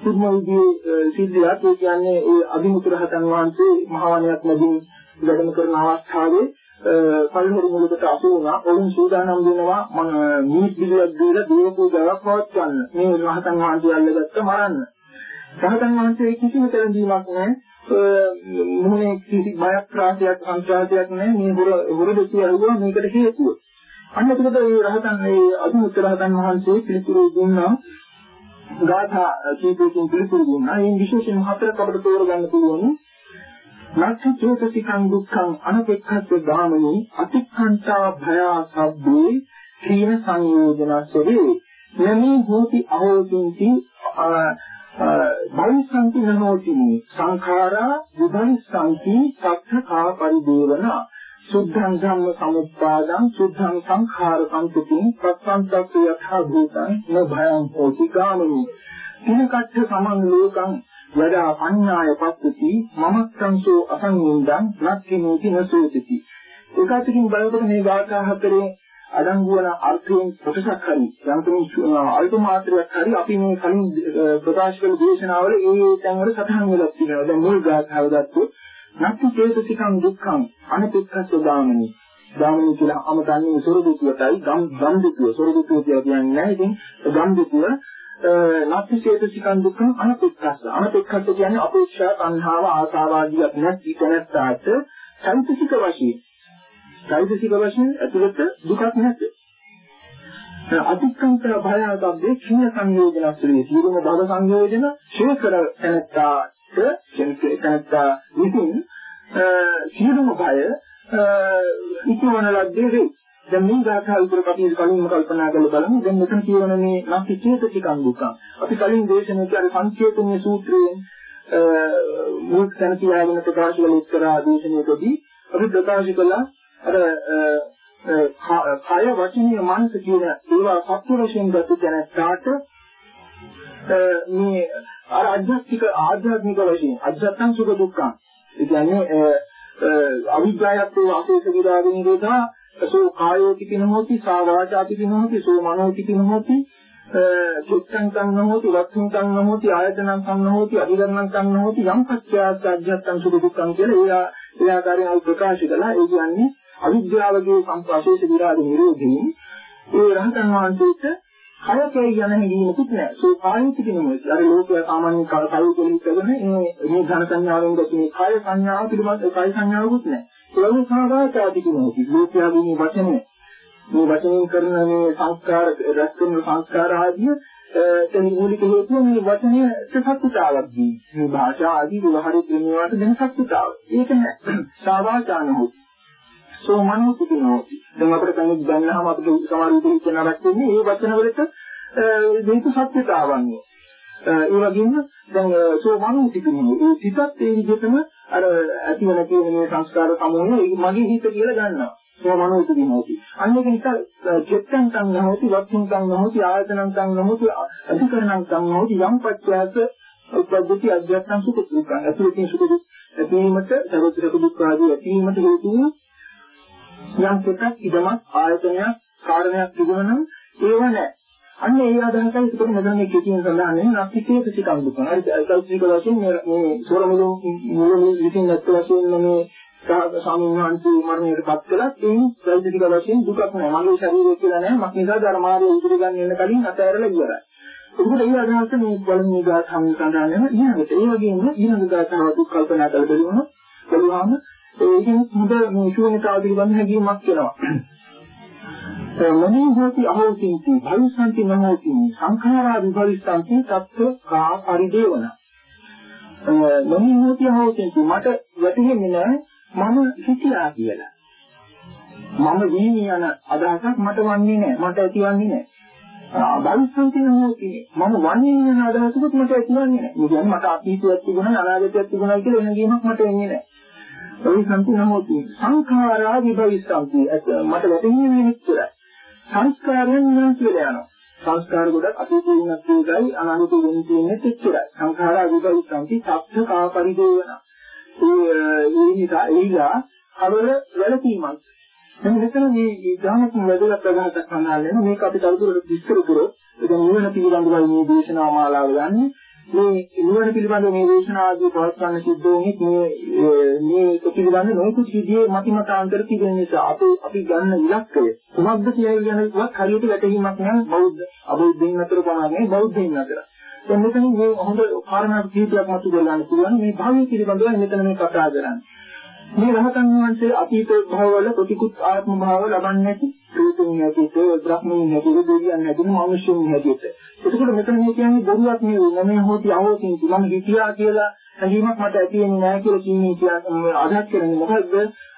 පුදුම විදිහේ සිද්ධියක් ඒ කියන්නේ ඒ අදිනිත් රහතන් වහන්සේ මහාවණයක් නැදින් වැඩම කරන අවස්ථාවේ පරිහරි මුලකට අසු වුණා. ඔවුන් සූදානම් වෙනවා මම මිනිස් බිලක් දීලා දේව පූජාවක් පවත්වන්න. මේ රහතන් වහන්සේ අල්ලගත්ත මරන්න. රහතන් වහන්සේ කිසිම තැනදීමක් නැහැ. මොහොනේ කිසි බයක් රාශියක් අන්තරාශයක් නැහැ. මේ හොර හොර දෙකේ අරුවා මේකට හේතුව. අන්න එතකොට මේ රහතන් මේ අදුමුත් රහතන් වහන්සේ පිළිතුරු දුන්නා. ගාථා කීපයකින් පිළිතුරු දුන්නා. මේ විශේෂයෙන් හතරක් අපිට තෝරගන්න පුළුවන්. නත්ති චේතසිකං දුක්ඛං අනපෙක්ඛස්ස ගාමනි අතික්ඛන්තා භයා සබ්බේ තීන සංයෝජනස්සේ නමේ හෝති අහෝතින්ති බයිසන්ති නහෝති සංඛාරා විභංසන්ති සත්‍යකා පරිදේවන. සුද්ධං ධම්ම සමුප්පාදං සුද්ධං සංඛාර සංකුතින් සත්සන්තස්ස යථා භූතං නභයං හෝති ගාමනි. තිනකච්ච සමන් ලෝකං යදා අඤ්ඤාය පස්සති මමස්සංසෝ අසංයුන්දං නක්ඛිනෝති නසෝතිති. ඒකකින් බලනකොට මේ ගාථා හතරේ අඩංගු වන අර්ථයෙන් කොටසක් හරි යන්ත්‍රයෙන් අල්ප මාත්‍රයක් හරි අපි මේ කලින් ප්‍රකාශ කළ දේශනාවල ඒ තැන්වල සටහන් වෙලා තියෙනවා. දැන් මුල් ගාථාව ගත්තොත් නත්ති චේතසිකං දුක්ඛං අනිත්‍යස්ස දාමනි දාමනි කියලා අමතන්නේ සොරදුතුවටයි ගම් ගම් දුතුව සොරදුතුව කියන්නේ නැහැ. ඉතින් ගම් දුතුව නත්ති චේතසිකං දුක්ඛං අනපෙක්ඛස්ස. අනපෙක්ඛස්ස කියන්නේ අපේක්ෂා තණ්හාව ආසාව ආදියක් නැති තැනට සම්පතික වශයෙන් සයිසික වශයෙන් ඇතුළත දුකක් නැත අතික්කන්ත භයාගබ්බේ ක්ෂීණ සංයෝජනස්ත්‍රයේ සියලුම භව සංයෝජන ශේකර තැනට තැනට විසින් සියලුම භය ඉක්මවන ලද්දේ වේ දැන් මේ ගාථා විතර අපි කලින්ම කල්පනා කරලා බලමු. දැන් මෙතන කියවන මේ නැති චේතසිකං දුක්ඛ. අපි කලින් දේශනා කරන සංකේතනීය සූත්‍රයෙන් මුල් තැන තියාගෙන ප්‍රකාශ කළ එක්තරා දේශනාවකදී අපි ප්‍රකාශ කළා අර කය වචනීය මනස කියන ඒවා සත්‍ය වශයෙන් ගත දැනට මේ අර අධ්‍යාත්මික ආධ්‍යාත්මික වශයෙන් අධ්‍යාත්ම සුඛ දුක්ඛ. ඒ කියන්නේ අවිද්‍යාවත් වාසයේ සුදාගෙන ඉඳලා සෝ කායෝති කිනහෝති සා වාචාති කිනහෝති සෝ මනෝති කිනහෝති චිත්තං සංනහෝති වක්ඛං සංනහෝති ආයතනං සංනහෝති අධිකරණං සංනහෝති යම් පච්චයාත් අධ්‍යත්තං සුදු දුක්ඛං කියලා ඒ ඒ ආකාරයෙන් අපි ප්‍රකාශ කළා ඒ කියන්නේ අවිද්‍යාවගේ සංපාශේෂ විරාග නිරෝධයෙන් ඒ රහතන් වහන්සේට කය කේ යන හැඟීමකුත් නැහැ. ඒ කායික කිනමයි. අර ලෝකයා සාමාන්‍ය කය කය කියන එකගෙන මේ මේ ධන සංඥාවෙන් ගත්තේ කය සංඥාව පිළිබඳ කය සංඥාවකුත් නැහැ. ඒ වගේ සාගාචාදී කිනමයි. ලෝකයාගේ මේ වචනේ මේ වචනෙන් කරන මේ සංස්කාර රැස් කරන සංස්කාර ආදිය එතන මූලික හේතුව මේ වචනයේ සත්‍යතාවක් දී. මේ භාෂා ආදී ව්‍යවහාරික ක්‍රමයට දෙන සත්‍යතාව. ඒක නෑ. සාවාචාන හොත්. සෝමනෝ කිනෝති. දැන් අපිට කෙනෙක් දැනනහම අපිට සමහර විදිහට කියනවක් වෙන්නේ මේ වචන වලට හේතු සත්‍යතාවන්නේ. ඒ වගේම දැන් සෝමනෝ කිනෝ. ඒ සිතත් ඒ විදිහටම අර ඇති වෙන කියන මේ සංස්කාර සමූහය මගේ හිත කියලා ගන්නවා. සෝමනෝ කිනෝති. අන්න ඒක නිසා චෙත්තං සංඝහෝති වක්ඛං සංඝහෝති ආයතනං සංඝහෝති අධිකරණං සංඝහෝති යම් පච්චයක උපද්දති අධ්‍යාත්ම සුඛ දුක්ඛ. ඇතුළතින් සුඛ දුක්ඛ ඇතිවීමට සරෝත්‍රක දුක්ඛ ආදී ඇතිවීමට හේතු යම් කොටක් ඉදමත් ආයතනයක් කාරණයක් තිබුණා නම් ඒව නැහැ. අන්න ඒ අදහසයි ඒකට මෙතන මේ කිසියම් සඳහන් වෙන්නේ නැතිකේ ප්‍රතිකම් දුක. හරි ඒකල්පික වශයෙන් මේ සෝරමුළු මුළු විසින් නැත්ත වශයෙන් මේ සාමින්වන්ති මරණයට පත් කළත් ඒ සෛද්දික වශයෙන් දුකක් නැහැ. මගේ ශරීරය කියලා නැහැ. මක් නිසාද අර මාර්ගය ඉදිරි ගන්න එන්න කලින් අතෑරලා ඉවරයි. ඒකට ඒ අදහස මේ බලන්නේ ගාථාවෙන් සඳහන් වෙන ඊළඟට ඒ වගේම ඊළඟ ගාථාව දුක් කල්පනා කරලා බලුවම බලුවාම ඒකෙන් හොඳ ශූන්‍යතාව පිළිබඳ හැඟීමක් එනවා. (clears throat) මනෝ හෝති අහෝතින්ති භවිසන්ති නහෝති සංඛාරා විභවිස්සන්ති තත්ත්ව කා පරිදේවන. මනෝ හෝති අහෝතින්ති මට වැටහෙන්නේ නැහැ මම හිතියා කියලා. මම වීමි යන අදහසක් මට වන්නේ නැහැ මට ඇතිවන්නේ නැහැ. භවිසන්ති නහෝති මම වන්නේ යන අදහසකුත් මට ඇතිවන්නේ නැහැ. මට අතීතයක් තිබුණා අනාගතයක් තිබුණා කියලා එනගීමක් මට එන්නේ නැහැ. ඒ සම්පූර්ණමෝති සංඛාරා විභවිස්සන්ති මට වැටහෙන්නේ මෙච්චරයි සංස්කාරයන් නම් කියලා යනවා. සංස්කාර ගොඩක් අතීතේ වුණත් ඒකයි අනාගතේ වෙන්න තියෙන්නේ එච්චරයි. සංඛාරා විභවිස්සන්ති සත්‍ය කාපරිදේවන. ඒ නිසා ඒලා අවල වැළකීමක්. දැන් මෙතන මේ ගාමකින් වැදගත් ප්‍රකාශයක් සඳහන් වෙනවා. මේක අපි තවදුරටත් විස්තර කරොත් දැන් නිවන පිළිබඳව මේ දේශනා මාලාව ගන්නේ මේ නුවණ පිළිබඳ මේ දේශනාදී පවත්වන්න සිද්ධ වුණේ මේ මේ පිළිබඳ නොයෙකුත් විදිහේ මතිමතාන්තර තිබෙන නිසා අපි අපි ගන්න ඉලක්කය කුමක්ද කියලා කියනවත් හරියට වැටහීමක් නම් බෞද්ධ අබෞද්ධයින් අතර පමණයි බෞද්ධයින් අතර. දැන් මෙතන මේ හොඳ කාරණා කීපයක් මතු කරගන්න පුළුවන් මේ භාවය පිළිබඳව මෙතන මේ කතා කරන්නේ. මේ රහතන් වහන්සේ අතීත භවවල ප්‍රතිකුත් ආත්ම භාව ලබන්නේ නැති ප්‍රේතුන් හැටියට, බ්‍රහ්මීන් හැටියට, දෙවියන් හැටියට, මනුෂ්‍යයන් හැටියට. එතකොට මෙතන මේ කියන්නේ බොරුවක් නෙවෙයි. මම හොති අවෝකින් මම හිතියා කියලා හැඟීමක් මට ඇති වෙන්නේ නැහැ කියලා කියන්නේ කියන්නේ අදහස් කරන්නේ මොකද්ද?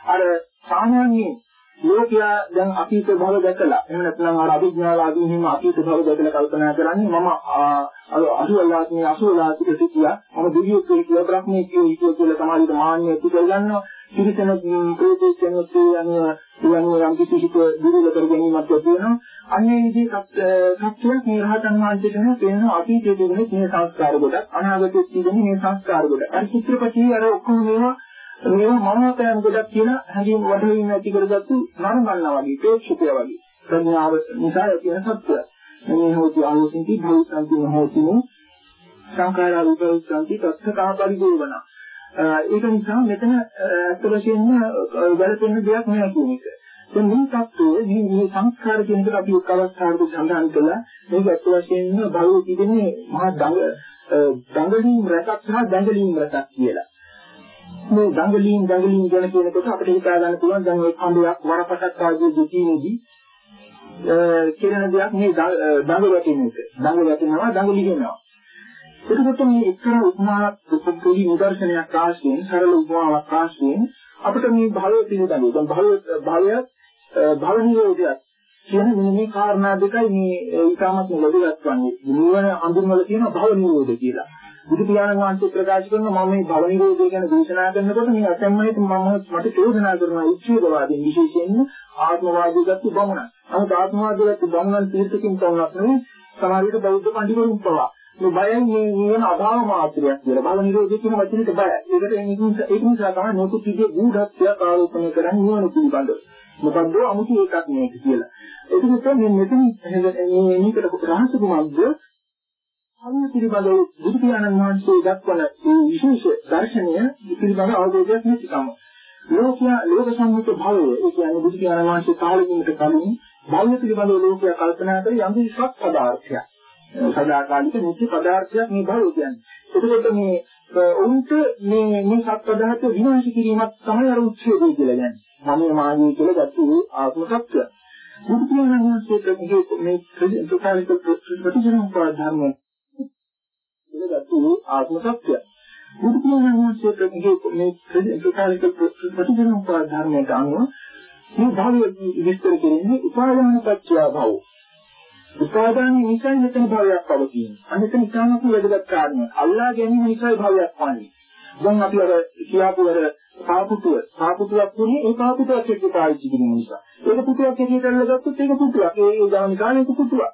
අර සාමාන්‍යයෙන් ලෝකයා දැන් අතීත භව දැකලා එහෙම නැත්නම් අර අභිඥාවාදී හිම අතීත භව දැකලා කල්පනා කරන්නේ මම අසුවලාත්මේ අසුවලාත්මික සිටියා මම දෙවියෙක් කියලා බ්‍රහ්මී කියලා කියලා තමයි මාන්නය ඇති කරගන්නවා තිරිසන ප්‍රේතයන් කියන්නේ යන යම් කිසි හිත දුර්වල කර ගැනීමක් තියෙනවා. අන්නේ විදිහේ සත්‍යයක් මේ රහතන් වහන්සේට වෙන අතීතයේ තිබුණේ මේ සංස්කාර ගොඩක් අනාගතයේ තිබුණේ මේ සංස්කාර ගොඩක්. අර චිත්‍රපටියේ අර ඔක්කොම මේවා මේවා මනෝකයන් ගොඩක් කියන හැඟීම් වඩවීම ඇති කරගත්තු නරඹන්නා වගේ ප්‍රේක්ෂකය වගේ. ප්‍රඥාව නිසා ඇති වෙන සත්‍යය. මේ හොති ආලෝකින්ති භෞතික හොති සංඛාරා රූපෝත්සන්ති තත්ත්ව කාපරිදේවනා ඒක නිසා මෙතන අත් වශයෙන්ම වැළපෙන දෙයක් නෑ කියන එක. දැන් මේ தත්ත්වයේ මේ මේ සංස්කාර කියන එක අපි එක් අවස්ථාවකට සඳහන් කළා. මේක අත් වශයෙන්ම භවයේ තිබෙන්නේ මහා දඟ දඟලීම් රැකක් සහ දඟලීම් රැකක් කියලා. මේ දඟලීම් දඟලීම් ගැන කියනකොට අපිට හිතා ගන්න පුළුවන් දැන් මේ කඳුයක් වරපටක් ආදී දෙකීනේදී කියන දෙයක් මේ දඟ වැටෙන එක. දඟ වැටෙනවා දඟ ලිගෙනවා. එතකොට මේ එක්තරා උපමාවක් පොඩි නිදර්ශනයක් ආශ්‍රයෙන් සරල උපමාවක් ආශ්‍රයෙන් අපිට මේ භවය පිළිබඳව දැන් භවය භවය භව නිරෝධය කියන මෙන්න මේ කාරණා දෙකයි මේ ඊටමත් ලැබුවත් වන්නේ නිවන හඳුන්වලා තියෙන භව නිරෝධය කියලා. බුදු පියාණන් වහන්සේ ප්‍රකාශ කරනවා මම මේ භව නිරෝධය ගැන දේශනා කරනකොට මේ අසම්මනිත මම මට චෝදනා කරනවා උච්ඡේදවාදීන් විශේෂයෙන්ම ආත්මවාදී ගත්ත බමුණන්. නමුත් ආත්මවාදී ගත්ත බමුණන් තීර්ථකින් තවන්නක් නෙවෙයි සමහර විට බෞද්ධ පඬිවරුන් පවා මේ බයෙන් මේ නිවන අභාව මාත්‍රයක් කියලා. බල නිරෝධය කියන වචනෙට බය. ඒකට ඒක නිසා තමයි නොකුත් විදිහේ ගුಢත්වයක් ආරෝපණය කරන්නේ නිවන පිළිබඳව. මොකද්ද අමුතු එකක් මේක කියලා. ඒකත් මේ මෙතන මේ මේකට රහස කුමක්ද? අන්න පිළිබඳව බුදු පියාණන් වහන්සේ දක්වන මේ විශේෂ දර්ශනය පිළිබඳව අවබෝධයක් නැතිකම. ලෝකයා ලෝක සම්මුත භවය ඒ කියන්නේ බුදු පියාණන් වහන්සේ කාලෙකින්ට කලින් භවය පිළිබඳව ලෝකයා කල්පනා කරේ යම් කිසි සත්‍ය පදාර්ථයක්. සදාකාලික නිත්‍ය පදාර්ථයක් මේ භවය කියන්නේ. එතකොට මේ උන්ට මේ මේ සත් පදාර්ථ විනාශ කිරීමක් තමයි අර උච්ඡේදය කියලා කියන්නේ. මම මානිය කියලා ගත්ත ඒ ආත්ම සත්‍ය. බුදු පියාණන් වහන්සේ මේ ප්‍රතිකාරික ප්‍රතිජනෝපාද ධර්ම කියලා ගත්ත ඒ ආත්ම සත්‍ය. බුදු පියාණන් වහන්සේ මේ ප්‍රතිකාරික ප්‍රතිජනෝපාද ධර්මයට අනුව මේ භවය විස්තර කරන්නේ උපාදාන පත්‍ය භවය. උපාදානයේ නිසයි මෙතන භවයක් පවතින්නේ. අනිතන ඉතාමත් වැදගත් කාරණය. අල්ලා ගැනීම නිසයි භවයක් වන්නේ. දැන් අපි අර කියාපු අර පාපුතුව, පාපුතුවක් වුණේ ඒ පාපුතුවක් එක්ක පාවිච්චි කිරීම නිසා. ඒක පුතුවක් එක්ක කරලාගත්තොත් ඒක පුතුවක්. ඒ ඒ ගමන කාලේ ඒක පුතුවක්.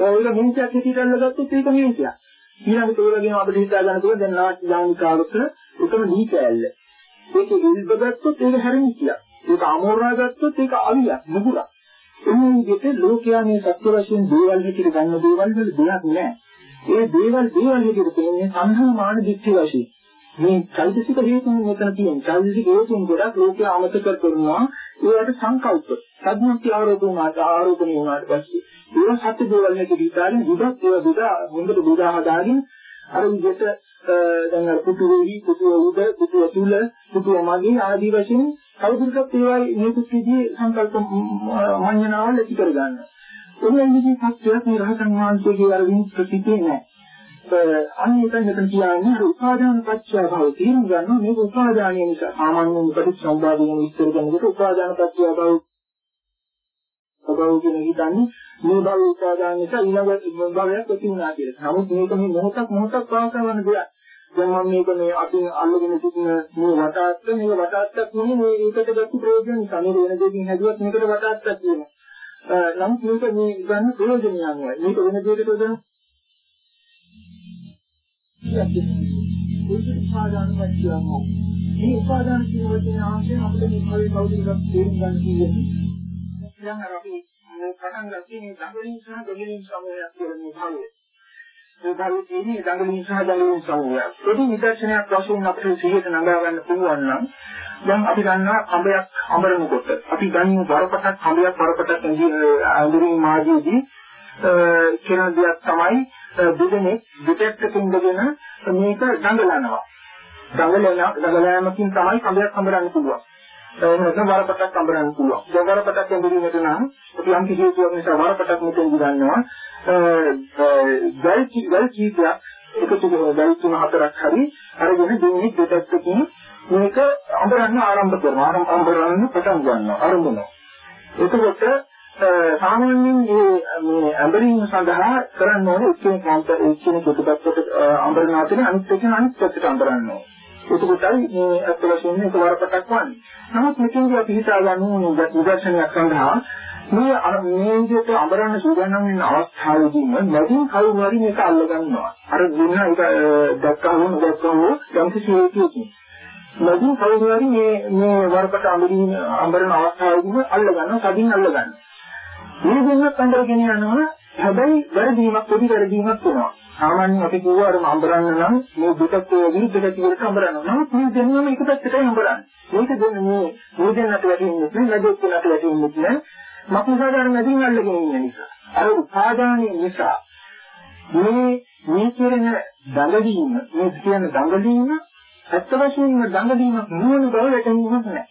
ඒක මිනිසෙක් එක්ක කරලාගත්තොත් ඒක මිනිසෙක්. ඊළඟට ඒ වගේම අපිට හිතා ගන්න පුළුවන් දැන් නාට්‍ය දානිකාවක එකම දී කෑල්ල. ඒක ඉල්බගත්තොත් ඒක හැරෙන්නේ ඒක අමෝරා ගත්තොත් ඒක අවියක්, නුගුරක්. එන්නේ විදිහට ලෝකයා මේ සත්‍ය වශයෙන් දේවල් හිතට ගන්න දේවල් වල දෙයක් නෑ. ඒ දේවල් දේවල් විදිහට තියෙන්නේ සංහා මාන දික්ටි වශයෙන්. මේ චෛතසික හේතුන් මෙතන තියෙන. චෛතසික හේතුන් ගොඩක් ලෝකයා අමතක කරනවා. ඒවට සංකල්ප. සද්මත්‍ය ආරෝප වුණාට ආරෝපණය වුණාට පස්සේ ඒවා සත්‍ය දේවල් හැටියට හිතාගෙන දුඩක් ඒවා දුඩ හොඳට දුඩා හදාගෙන අර විදිහට දැන් අර පුතුවේහි පුතුව උද පුතුව තුල පුතුව මගේ ආදී වශයෙන් කවුරුත් ඒවයි මේකුත් විදිහේ සංකල්ප මඤ්ඤණාවල් ඇති කර ගන්න. ඒ විදිහේ සත්‍යයක් මේ රහතන් වහන්සේගේ අර විනිශ්චිතේ නැහැ. අන්න ඒකයි මෙතන කියන්නේ අර උපාදාන පත්‍ය භව තේරුම් ගන්නවා මේක උපාදානිය නිසා සාමාන්‍යයෙන් ප්‍රතිසම්පාදයෙන් විස්තර කරනකොට උපාදාන පත්‍ය භව භව කියන හිතන්නේ මේ භව උපාදාන නිසා ඊළඟ භවයක් ඇති වුණා කියලා. නමුත් මේක මේ මොහොතක් මොහොතක් පාසා කරන දෙයක්. දැන් මම මේක මේ අපි අල්ලගෙන සිටින මේ වටාත්ත මේ වටාත්තක් නෙමෙයි මේ ඒකට ගත්ත ප්‍රයෝජන නිසා මේ වෙන දෙයකින් හැදුවත් මේකට වටාත්තක් තියෙනවා. නමුත් මේක මේ ගන්න ප්‍රයෝජනයක් නෑ. මේක වෙන දෙයකට යොදන ඒක උපාදාන පත්‍යමෝ. මේ උපාදාන කියන වචනේ ආශ්‍රයෙන් අපිට මේ භවයේ කවුරුද තේරුම් ගන්න කියන්නේ. දැන් අර අපි පටන් ගත්තේ මේ දඟලින් සහ දඟලින් සමෝහයක් කියන මේ භාවය. ඒ භවයේ තියෙන දඟලින් සහ දඟලින් සමූහය. පොඩි නිදර්ශනයක් වශයෙන් අපිට සිහියට නගා ගන්න පුළුවන් නම් දැන් අපි ගන්නවා කඹයක් අඹරනකොට අපි ගන්නේ වරපටක් කඹයක් වරපටක් අඳුරින් මාදීදී කියන දෙයක් තමයි දෙදෙනෙක් දෙපැත්තකින් ඉඳගෙන මේක දඟලනවා. දඟලන දඟලෑමකින් තමයි කඹයක් අඹරන්න පුළුවන්. එහෙම නැත්නම් වරපටක් අඹරන්න පුළුවන්. දැන් වරපටක් අඹරීමට නම් අපි යම් කිසි හේතුවක් නිසා වරපටක් මෙතෙන් ගන්නවා. ගල් ගල් කීපයක් එකතු කරලා ගල් තුන හතරක් හරි අරගෙන දෙන්නේ දෙපැත්තකින් මේක අඹරන්න ආරම්භ කරනවා. අඹරන්න පටන් ගන්නවා. ආරම්භනවා. එතකොට සාමාන්‍යයෙන් මේ මේ අඹරීම සඳහා කරන්න ඕනේ එක්කෙනෙක් අන්ත එක්කෙනෙක් පිටපැත්තට අඹරනවා කියන අනිත් එක්කෙනා අනිත් පැත්තට අඹරන්න ඕනේ. එතකොටයි මේ අත් වශයෙන් එක වරපටක් වන්නේ. නමුත් මෙතනදී අපි හිතා ගන්න ඕනේ නිදර්ශනයක් සඳහා මේ අර මේ විදිහට අඹරන්න සූදානම් වෙන අවස්ථාවේදීම නැදින් කවුරු හරි මේක අල්ල ගන්නවා. අර දුන්න ඒක දැක්කම දැක්කම යම් කිසි හේතුවකින්. නැදින් කවුරු හරි මේ මේ වරකට අඹරින අඹරන අවස්ථාවේදීම අල්ල ගන්නවා, සදින් අල්ල ගන්නවා. මේ දෙන්නත් අnder යනවා හැබැයි වැරදීමක් පොඩි වැරදීමක් වෙනවා. සාමාන්‍යයෙන් අපි කියුවා අර අඹරන්න නම් මේ දෙකත් විරුද්ධ පැතිවලට අඹරන්න. නමුත් මේ දෙන්නම එක පැත්තටයි අඹරන්නේ. මේක දෙන්නේ මේ මේ දෙන්නට වැටෙන්නේ නැහැ, නැදෙත් නට වැටෙන්නේ නැහැ. මකුසාදාර නැදින් අල්ලගෙන ඉන්න නිසා. අර උපාදානයේ නිසා මේ මේ කියන දඟලීම, මේ කියන දඟලීම ඇත්ත වශයෙන්ම දඟලීමක් නුවණ බව වැටහෙන්නේ නැහැ.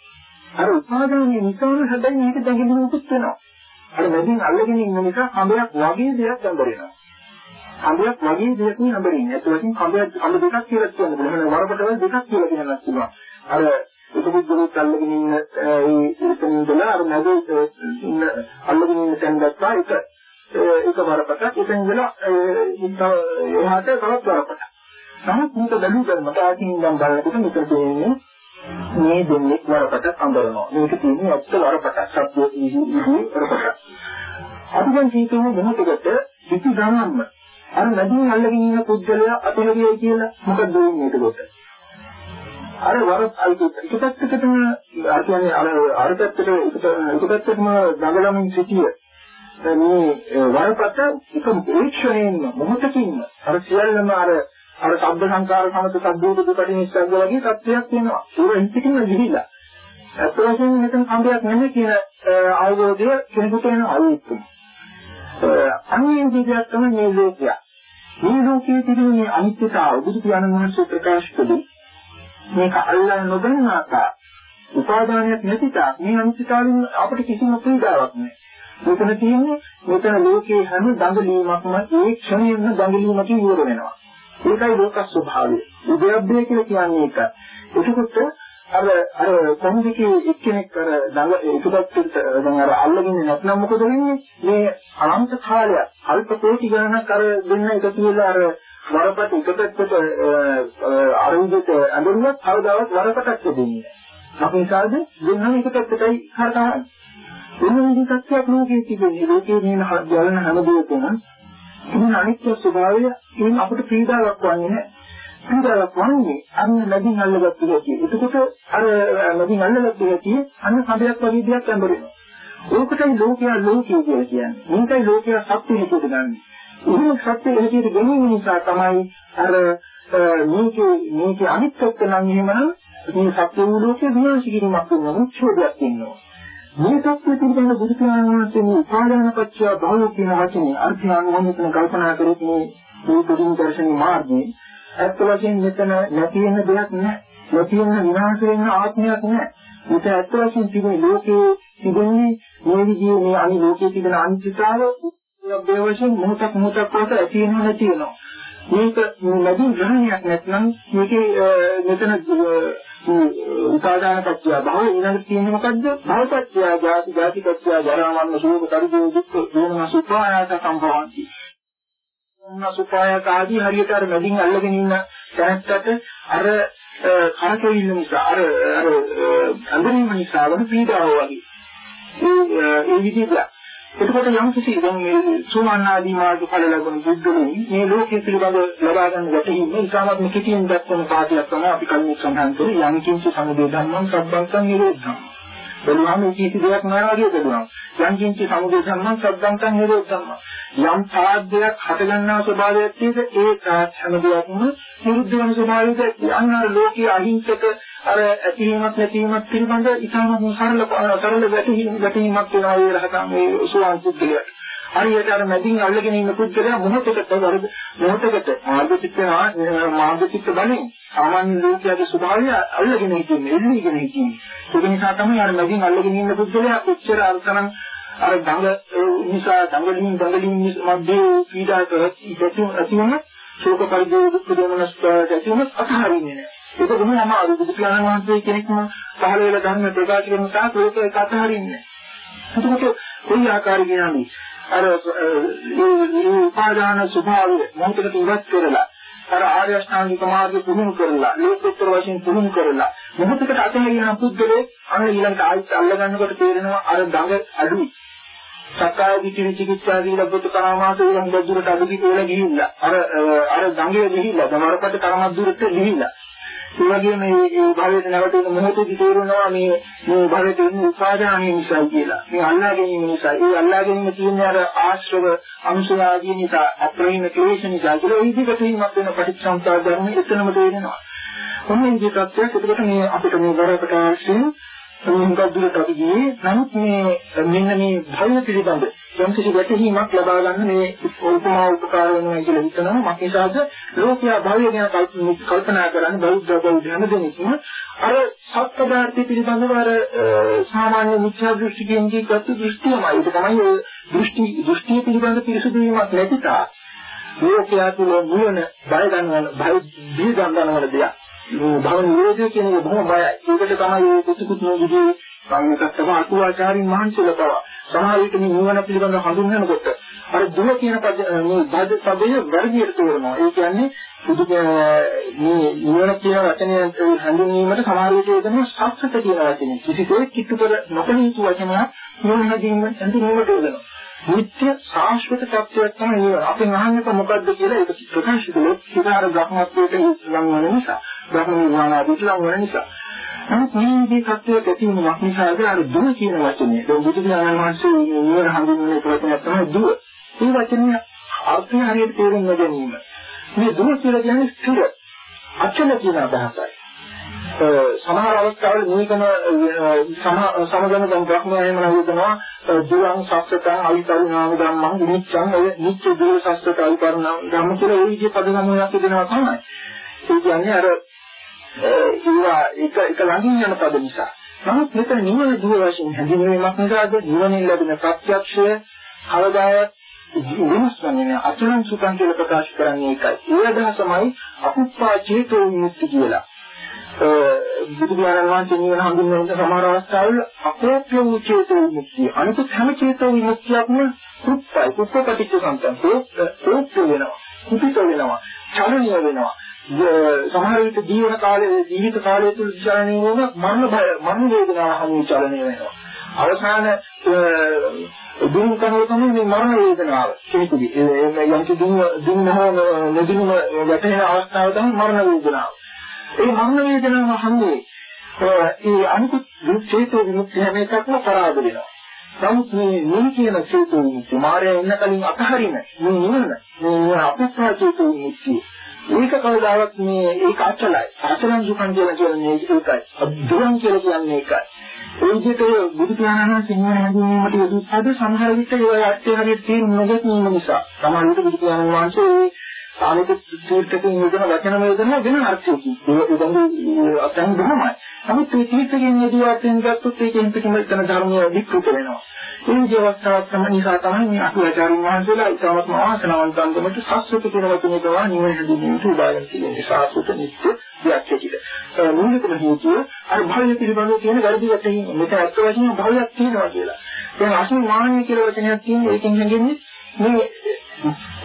අර උපාදානයේ නිසාම හැබැයි මේක දඟලීමකුත් වෙනවා. අර නැදින් අල්ලගෙන ඉන්න නිසා කඹයක් වගේ දෙයක් අඹරෙනවා. කඹයක් වගේ දෙයක් නේ අඹරින්නේ. ඒත් වශයෙන් කඹයක් කඹ දෙකක් කියලා කියන්න පුළුවන්. වරපටවල දෙකක් කියලා කියන්නත් පුළුවන්. අර උපුද්දලුත් අල්ලගෙන ඉන්න ඒ එතන ඉඳලා අර නැගේ ඉන්න අල්ලගෙන ඉන්න තැන දක්වා එක එක වරපටක් එතන ඉඳලා එහාට තවත් වරපටක්. නමුත් මේක බැලුවම මට ආකින් ඉඳන් බලනකොට මෙතන තියෙන්නේ මේ දෙන්නේ වරපටක් අඳරනවා. මේක තියෙන්නේ ඇත්ත වරපටක්. සත්‍ය ඉහි වරපටක්. අපි දැන් හිතමු මොහොතකට කිසි ගමන්ම අර නැදින් අල්ලගෙන ඉන්න පුද්ගලයා අතහැරියයි කියලා මොකද වෙන්නේ එතකොට? අර වර එකපැත්තකටම අර කියන්නේ අර අර පැත්තට එකපැත්තටම දඟලමින් සිටිය මේ වරපත එක ඒක්ෂණයෙන්ම මොහොතකින්ම අර සියල්ලම අර අර ශබ්ද සංකාර සමත සද්දෝත දුකට නිස්සග්ග වගේ තත්ත්වයක් වෙනවා ඒක ඉතිකින්ම ගිහිලා. අත් වශයෙන් මෙතන කම්බයක් නෙමෙයි කියන අවබෝධය කෙනෙකුට වෙන අයිතියි අනිත් විදිහක් තමයි මේ ලෝකය. මේ ලෝකයේ තිබෙන මේ අනිත්‍යතාව බුදු පියාණන් වහන්සේ ප්‍රකාශ කළේ. මේක අල්ලන්න නොගන්න ආකාර උපාදානයක් නැති තාක් මේ අනිත්‍යතාවෙන් අපිට කිසිම පීඩාවක් නැහැ. මෙතන තියෙන්නේ මෙතන ලෝකයේ හැම දඟලීමක්ම ඒ ක්ෂණයෙන්ම දඟලීමකින් ඉවර වෙනවා. ඒකයි ලෝක ස්වභාවය. උද්‍යප්පය කියලා කියන්නේ ඒක. එතකොට අර අර කොම්බිකේ එක්කෙනෙක් අර දඟ ඒකපත් දැන් අර අල්ලගෙන නැත්නම් මොකද වෙන්නේ? මේ අනන්ත කාලයක් අල්ප කෝටි ගණනක් අර දෙන්න එක කියලා අර වරපට එකපැත්තට අර විදිහට අඳුරුනොත් කවදාවත් වරපටක් දෙන්නේ නැහැ. අපි හිතාද දෙන්නම එක පැත්තටයි හරහා එන්න විදිහක් ලෝකයේ තිබෙන්නේ. ලෝකයේ මේ ජලන හැම දෙයකම මේ අනිත්‍ය ස්වභාවය ඉතින් අපිට පීඩාවක් වන්නේ නැහැ. පීඩාවක් වන්නේ අන්න නැදින් අල්ලගත්තු හැටි. එතකොට අර නැදින් අල්ලගත්තු හැටි අන්න සබයක් වගේ දෙයක් අඳුරනවා. ඕකටයි ලෝකයා ලෝකය කියලා කියන්නේ. මේකයි ලෝකයා සත්‍ය හිතට ගන්නේ. එහෙම සත්‍ය හැටියට ගැනීම නිසා තමයි අර මේකේ මේකේ අනිත් පැත්ත නම් එහෙමනම් මේ සත්‍ය වූ ලෝකේ විනාශ කිරීමක් වෙනවා මුක්ෂෝදයක් වෙනවා මේ සත්‍ය පිළිබඳ බුදු පියාණන්සේ මේ උපාදාන පත්‍ය භව කියන වචනේ අර්ථය අනුමතන කල්පනා කරොත් මේ මේ පුදුම දර්ශනීය මාර්ගයේ. ඇත්ත වශයෙන් මෙතන නැති වෙන දෙයක් නැහැ නැති වෙන විනාශ වෙන ආත්මයක් නැහැ මෙතන ඇත්ත වශයෙන් තිබෙන ලෝකේ තිබෙන්නේ මේ විදිහේ මේ අනි ලෝකයේ තිබෙන අනිත්‍යතාවය ඒ වශයෙන් මොහොතක් මොහොතක් පාස ඇති වෙනව නැති වෙනවා. මේක නැති ග්‍රහණයක් නැත්නම් මේකේ මෙතන උපාදාන පත්‍ය භව ඊළඟට තියෙන්නේ මොකද්ද? භව පත්‍ය ජාති ජාති පත්‍ය ජරා මරණ ශෝක පරිදේ දුක්ඛ දෝමන සුඛායත සම්භවಂತಿ. මොන සුඛායත ආදී හරියට අර මැදින් අල්ලගෙන ඉන්න තැනකට අර කරකෙවිල්ල නිසා අර අර අඳුරීම නිසා වන පීඩාව වගේ. ඒ විදිහට එතකොට යම් කිසි දැන් මේ සෝමන් ආදී මාර්ග ඵල ලැබුණු බුද්ධලෙන් මේ ලෝකයේ පිළිබඳ ලබා ගන්න ගැටීම ඉතාමත් මෙකිටින් දක්වන පාඩියක් තමයි අපි කලින් සඳහන් කළේ යම් කිසි සමුදය ධර්මං සබ්බංසං නිරෝධං. බලුවාම කිසි දෙයක් නැහැ වගේ බලුවා. යම් කිංචි සමුදය සම්මන් සබ්බන්තං නිරෝධ සම්මන්. යම් පාද්‍යයක් හටගන්නා ස්වභාවයක් තියෙද ඒ තාත් හැම දෙයක්ම නිරුද්ධ වෙන ස්වභාවයක අන්න ලෝකයේ අහිංසක අර ඇතිවීමක් නැතිවීමක් පිළිබඳ ඉතාම සරල සරල වැටහීමක් වැටහීමක් වෙනවා ඒ රහතන් මේ සුවාන් පුද්ගලයාට. හරියට අර මැදින් අල්ලගෙන ඉන්න පුද්ගලයා මොහොතකට වරද මොහොතකට මාර්ගචිත්ත මාර්ගචිත්ත බලෙන් සාමාන්‍ය ලෝකයේ ස්වභාවය අල්ලගෙන ඉන්නේ එල්ලීගෙන ඉන්නේ. ඒක නිසා තමයි අර මැදින් අල්ලගෙන ඉන්න පුද්ගලයා කොච්චර අල්කනම් අර දඟ නිසා දඟලින් දඟලින් මැදේ පීඩා කරති ඇති වුණ ශෝක පරිදේ දුක් දෝමනස් ඇති වුණ අතහරින්නේ නැහැ. ඒක තමයි අමාරු බුදු පියාණන් වහන්සේ කෙනෙක්ම පහළ වෙලා ධර්ම ප්‍රකාශ කරන තාක් ඒක ඒක අතහරින්නේ. එතකොට කොයි ආකාරයෙන් යන්නේ? අර මේ උපාදාන ස්වභාවය මොහොතකට ඉවත් කරලා අර ආර්ය අෂ්ටාංගික මාර්ගය පුහුණු කරලා ලෝකෝත්තර වශයෙන් පුහුණු කරලා මොහොතකට අතහැරියන පුද්ගලයේ අන්න ඊළඟට ආයිත් අල්ලගන්නකොට තේරෙනවා අර දඟ අඩුයි. සක්කාය දිට්ඨි චිකිත්සා දීලා බුද්ධ කරාමාස ඊළඟ දුරට අඩුයි කියලා ගිහිල්ලා අර අර දඟේ ගිහිල්ලා දමරපට තරමක් දුරට ගිහිල්ලා ඒ වගේම මේ භවයට නැවතුන මොහොතේදී තේරෙනවා මේ මේ භවයට එන්නේ උපාදානයේ නිසා කියලා. මේ අල්ලා ගැනීම නිසා. ඒ අල්ලා ගැනීම කියන්නේ අර ආශ්‍රව අංශයාදී නිසා අප්‍රේම ක්ලේශ නිසා කියලා ඒ විදිහට වීමක් වෙන පටිච්චසමුප්පාද ධර්ම එතනම තේරෙනවා. ඔන්න මේ විදිහට එතකොට මේ අපිට මේ වරකට ආශ්‍රයෙන් මොහොතක් දුරට අපි ගියේ. නමුත් මේ මෙන්න මේ භය පිළිබඳ යම් කිසි වැටහීමක් ලබා ගන්න මේ උපමා උපකාර වෙනවා කියලා හිතනවා. මක්නිසාද ලෝකයා භවය ගැන කල්පනා කරන්නේ බෞද්ධ බෞද්ධ හැමදෙනෙක්ම අර සත්පදාර්ථය පිළිබඳව අර සාමාන්‍ය මිත්‍යා දෘෂ්ටිකෙන් ගත්ත දෘෂ්ටියමයි. ඒක තමයි ඔය දෘෂ්ටි දෘෂ්ටිය පිළිබඳ පිරිසුදු වීමක් නැති තා. ලෝකයා තුල නුවණ බය ගන්නවන බය දී ගන්නවන දෙයක්. භව නිරෝධය කියන එක බොහොම බයයි. ඒකට තමයි මේ කුතුකුත් නෝගුදී සංගතත්තම අතුවාචාරින් මහන්සියල පව. සමහර විට මේ නිවන පිළිබඳව හඳුන්වනකොට අර දුක කියන පද මේ බද පදයේ වර්ගයට තෝරනවා. ඒ කියන්නේ සුදු මේ නිවන කියන වචනය හඳුන්වීමට සමහර විට ඒකම සත්‍යත කියන වචනේ. කිසිසේත් කිට්ටු කර නොකළ යුතු වචනයක් නිවන හැදීම හඳුන්වීමට යොදනවා. නිත්‍ය සාස්වත තත්වයක් තමයි නිවන. අපෙන් අහන්නක මොකද්ද කියලා ඒක ප්‍රකාශ කළොත් සිතාර බ්‍රහ්මත්වයට ලං වෙන නිසා. ධර්ම නිර්වාණ ආදිට ලං වෙන නිසා. නමුත් මේ විදිහේ තත්ත්වයක් ඇති වුණාක් නිසාද අර දුර කියන වචනේ. දැන් බුදු දහම වහන්සේ නිවන හඳුන්වන වචනයක් තමයි දුර. මේ වචනේ අර්ථය හරියට තේරුම් ගැනීම. මේ දුර කියලා කියන්නේ ස්ථිර. අචල කියන අදහසයි. සමහර අවස්ථාවල මේකම සමගම දැන් බ්‍රහ්මයන්ම නවුදනවා දුරං සස්සතං අවිපරිණාම ධම්මං නිච්ඡං ඔය නිච්ච දුර සස්සත අවිපරිණාම ධම්ම කියලා ওই විදිහේ පද සමූහයක් දෙනවා තමයි. ඒ කියන්නේ අර ඒවා එක එක ළඟින් යන පද නිසා. නමුත් මෙතන නිවන දුර වශයෙන් හැඳින්වීමක් නිසාද නිවනින් ලැබෙන ප්‍රත්‍යක්ෂය කවදාවත් වෙනස් වෙන්නේ අචලං සුඛං කියලා ප්‍රකාශ කරන්නේ ඒකයි. ඒ අදහසමයි අකුප්පා චේතෝ විමුක්ති කියලා. බුදු පියාණන් වහන්සේ නිවන හඳුන්වන සමහර අවස්ථාවල අපෝප්‍ය වූ චේතෝ විමුක්තිය. අනිත් හැම චේතෝ විමුක්තියක්ම කුප්පයි. කුප්පපටිච්ච සම්පන්න. කෝප්ප වෙනවා. කුපිත වෙනවා. චලනීය වෙනවා. සමහර විට ජීවන කාලයේ ජීවිත කාලය තුල චලනය වුණ මරණ බය මරණ වේදනාව හමු චලනය වෙනවා. අවසාන දුරු කරන තමයි මේ මරණ වේදනාව කෙනෙකුගේ. ඒ යම් කිසි දුන්න දුන්නම නොදුන්නම වැටෙන අවස්ථාව තමයි මරණ වේදනාව. ඒ මරණ වේදනාව හමුවේ ඒ අනිකුත් චේතෝ විමුක්තිය හැම එකක්ම පරාද වෙනවා. නමුත් මේ නිවි කියන චේතෝ විමුක්තිය මායя ඉන්න කලින් අතහරින මේ නිවන මේ අපස්සා චේතෝ විමුක්තිය ඒක කවදාවත් මේ ඒක අචලයි. අචලං සුඛං කියලා කියන්නේ ඒකයි. දුරං කියලා කියන්නේ ඒකයි. ඒ විදිහට බුදු පියාණන් වහන්සේ සිංහල හැඳින්වීමට යොදු පද සමහර විට ඒ අර්ථය හරියට තේරුම් නොගැනීම නිසා සමහර විට බුදු පියාණන් වහන්සේ සාමික තීර්ථකෙන් යොදන වචන වේදන වෙන අර්ථයකින් ඒ උදන් අතන් බොහොමයි. නමුත් මේ තීර්ථකෙන් යොදු අර්ථයෙන් ගත්තොත් ඒකෙන් පිටම එතන ධර්මය විකෘත වෙනවා. ඒ විදිහවස්තාවක් තමයි නිසා තමයි මේ අටුවාචාරින් වහන්සේලා ඉතාමත් වාසනාවන්ත අන්දමට සස්වත කියන වචනේ ගවා නිවන හැදීමට උදාගෙන තියෙන්නේ සාසුත නිත්‍ය ව්‍යාඛ්‍යාතික. මූලිකම හේතුව අර භවය පිළිබඳව තියෙන වැරදි වචනේ මෙතන අත් වශයෙන් භවයක් තියෙනවා කියලා. දැන් අසු මානිය කියලා වචනයක් තියෙනවා ඒකෙන් හැගෙන්නේ මේ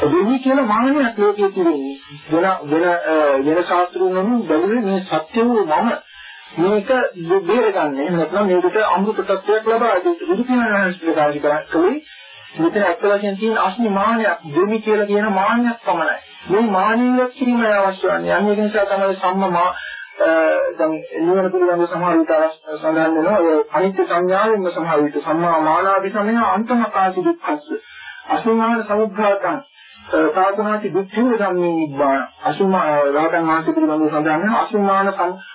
දෙවි කියලා මානයක් ලෝකයේ තියෙන්නේ. වෙන වෙන වෙන ශාස්ත්‍රීයම බැලුවේ මේ සත්‍ය වූ මම මේක බේරගන්නේ නැත්නම් මේකට අමෘත තත්වයක් ලබා දෙන්න බුදු පියාණන් ප්‍රකාශ කරන්නේ මෙතන අත් වශයෙන් තියෙන අස්මි මානයක් දෙමි කියලා කියන මානයක් පමණයි. මේ මානියක් කිරීමයි අවශ්‍ය වන්නේ. අන්න ඒක නිසා තමයි සම්මා දැන් නිවන පිළිබඳව සමහර විට සඳහන් වෙනවා. ඒ අනිත්‍ය සංඥාවෙන්ම සමහර විට සම්මා මානාදි සමය අන්තමකාසි දුක්ඛස්ස. අසුමාන සමුද්ධාතං සාධනාති දුක්ඛේ ධම්මේ නිබ්බාන අසුමා රාතන් වහන්සේ පිළිබඳව සඳහන් වෙනවා. අසුමාන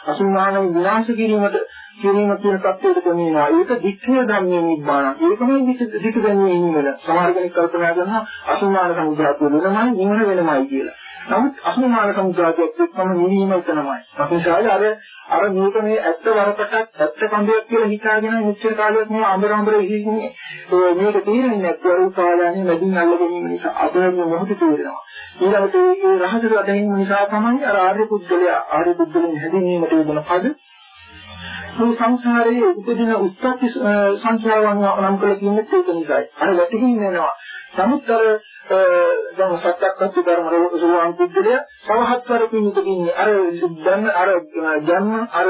අසුමාන විනාශ කිරීමට කිරීම කියන தත්ත්වයට දෙනවා ඒක දුක්ඛේ ධම්මේ නිබ්බාන. ඒකමයි දිට දෙන්නේ නිවන සමහර කෙනෙක් කල්පනා කරනවා අසුමාන සමුද්ධාතය වෙනමයි නිවන වෙනමයි කියලා. නමුත් අසුමාන සමුදායයක් එක්කම නිවීම එතනමයි. අපේශාලේ අර අර මේක මේ ඇත්ත වරකටක් ඇත්ත කඳයක් කියලා හිතාගෙන මෙච්චර කාලයක් මේ අඹර අඹර ඉහින්නේ මේක තේරෙන්නේ නැත්නම් ඒ කාලයන්හි මැදින් අල්ලගෙන ඉන්න නිසා අද මේ මොහොත තේරෙනවා. ඊළඟට මේ රහසට අදින්න නිසා තමයි අර ආර්ය පුද්ගලයා ආර්ය පුද්ගලයන් හැදීමට යොදන පද මේ සංසාරයේ උපදින උත්පත්ති සංසාරවන් නම් කළ කියන්නේ ඒක නිසායි. අර වැටහින් වෙනවා. නමුත් අර දැන් සත්‍යක්ෂ ධර්ම රෝසුවාන් පුද්ගලය සවහත්වර පිණිතින්නේ අර දැන් අර ජන්ම අර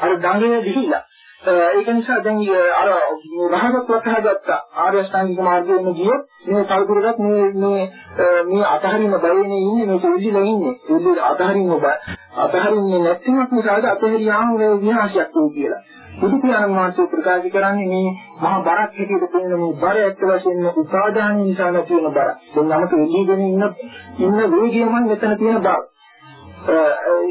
අර දඟේ දිහිලා ඒක නිසා දැන් අර රහගත් වටහාගත්ත ආර්ය අෂ්ටාංගික මාර්ගයෙන් ගියොත් මේ කල්පුරකට මේ මේ මේ අතහරින බයනේ ඉන්නේ මේක උදිලා ඉන්නේ. උදිලා අතහරින්න බය අතහරින්නේ නැතිවක් නිසාද අතහැරියාම මේ විනාශයක් වෙයි කියලා. බුදු පියාණන් වහන්සේ ප්‍රකාශ කරන්නේ මේ මහා බරක් හැටියට පෙනෙන මේ බර ඇත්ත වශයෙන්ම උපාදාන නිසා නැති වෙන බර. දැන් යමක එළිගෙන ඉන්න ඉන්න වේගයමයි මෙතන තියෙන බර.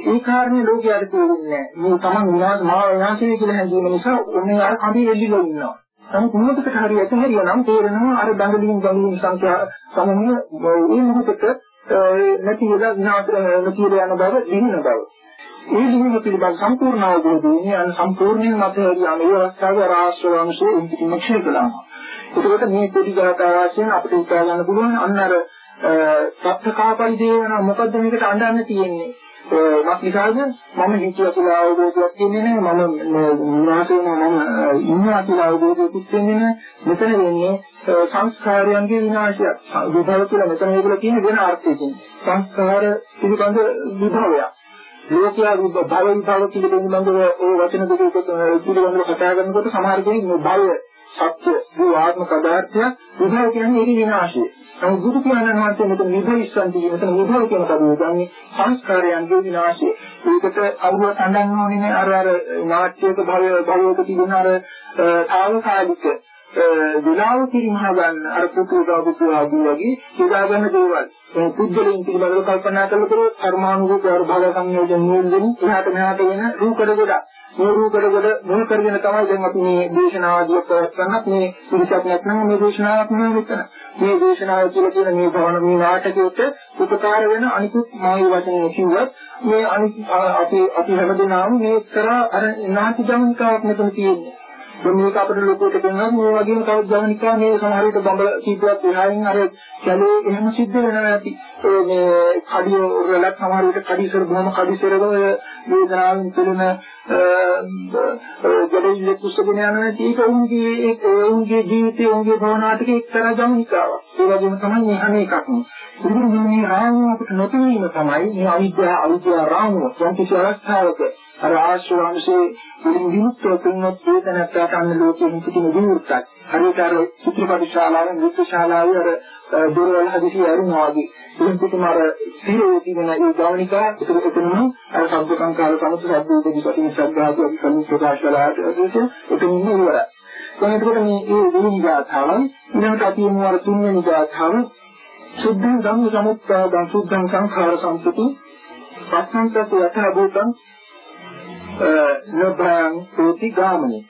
ඒ කාරණේ ලෝකයට තේරෙන්නේ නැහැ. මේ තමන් විනාශ මා විනාශය කියලා හැඟීම නිසා ඔන්නේ අර කඳේ එළිලා ඉන්නවා. නමුත් මොහොතකට හරි ඇතහැරියා නම් තේරෙනවා අර දඟලින් දඟලින් සංඛ්‍යා සමහර ඒ මොහොතට නැති වෙලා විනාශ නැති වෙලා යන බව දිනන බව. ඒ දිනුම පිළිබඳ සම්පූර්ණ අවබෝධය යන සම්පූර්ණයෙන් මතහැරියාම මේ අවස්ථාවේ රාශ්‍රවංශයේ උන්තිම ක්ෂය කළා. ඒකකොට මේ පොඩි ගාථාවාසයෙන් අපිට උත්සාහ ගන්න පුළුවන් අන්න අර සත්‍යකාපයි දේවන මොකද්ද මේකට අඬන්න තියෙන්නේ? මත් නිසාද? මම හිතුවා කියලා අවබෝධයක් තියෙන්නේ නැහැ. මම විනාශ වෙනවා. මම ඉන්නවා කියලා අවබෝධයක් තියෙන්නේ නැහැ. මෙතන වෙන්නේ සංස්කාරයන්ගේ විනාශයක්. විභව කියලා මෙතන ඒගොල්ලෝ කියන වෙන අර්ථයකින්. සංස්කාර පිළිබඳ විභවයක්. ලෝකයා භව විභව පිළිබඳව ඒ වචන දෙක පිළිබඳව කතා කරනකොට සමහර කෙනෙක් මේ භවය සත්‍ය වූ ආත්ම පදාර්ථය විභව කියන්නේ ඒ විනාශය. නමුත් බුදු පියාණන් වහන්සේ මෙතන විභවිස්සන්ති මෙතන විභව කියන පදේ ගන්නේ සංස්කාරයන්ගේ විනාශය. ඒකට අවුව සඳහන් වුණේ අර අර නාට්‍යයක භවය භවයක තිබෙන අර తాවකාලික විලාව කිරීමහ ගන්න අර පුතුගා පුතු ආදී වගේ කියලා ගන්න දේවල්. ඒ පුද්ගලයන් පිළිබඳව කල්පනා කළකොට කර්මානුරූප භව සංයෝජන නියුන්දින් එහාට මෙහාට වෙන රූපකඩ ගොඩක්. මේ රූපකඩ ගොඩ මොන කරගෙන තමයි දැන් අපි මේ දේශනාවදී කරන්නත් මේ පිළිසක් නැත්නම් මේ දේශනාවක් නෙවෙයි මෙතන. මේ දේශනාව කියලා කියන මේ භවන මේ නාටකයට උපකාර වෙන අනිකුත් මායි වචන කිව්වත් මේ අනිත් අපි අපි හැමදෙනාම මේ කරා අර නාටි ජවනිකාවක් මෙතන තියෙන්නේ. දැන් මේක අපිට ලෝකෙට කියනවා මේ වගේම තවත් ජවනිකා මේ සමහර විට බඹ කීපයක් එහායින් අර කැලේ එහෙම සිද්ධ වෙනවා ඇති. ඒ මේ කඩිය වලත් සමහර විට කඩිසර බොහොම කඩිසරව වේදනාවෙන් පිළිම ජඩේ කුසගෙන යනවා නැති ඒක උන්ගේ ඒ උන්ගේ ජීවිතේ උන්ගේ භවනාටක එක්තරා ජවනිකාවක්. ඒ වගේම තමයි මේ හැම එකක්ම. ඉතින් මේ රාමුව අපිට නොතේරීම තමයි මේ අවිද්‍යාව අවිද්‍යාව රාමුව යම් කිසි අවස්ථාවක අර ආශ්‍රවංශේ මුලින් විමුක්තව තුන්වත් වේදනට අන්න ලෝකෙ හිතින විමුක්තයි. හරියට අර චිත්‍රපට ශාලාවේ නෘත්‍ය ශාලාවේ අර දොරවල් හදිසි ඇරුණා වගේ. ඉතින් පිටුම අර සිරේ තියෙන ඒ ගාවනිකා ඒක එතනම අර සම්පූර්ණ සමත සද්දෝපදී පිටින් ශ්‍රද්ධාව අපි කලින් ප්‍රකාශ කළාට එතනින් ඉවරයි. දැන් එතකොට මේ ඒ දෙවෙනි ගාථාව ඊළඟට අපි යමු අර තුන්වෙනි ගාථාව සුද්ධං ධම්ම සමුත්පාදං සුද්ධං සංඛාර සම්පති පස්සන්තස යතහ භූතං නබ්‍රං ප්‍රති ගාමනේ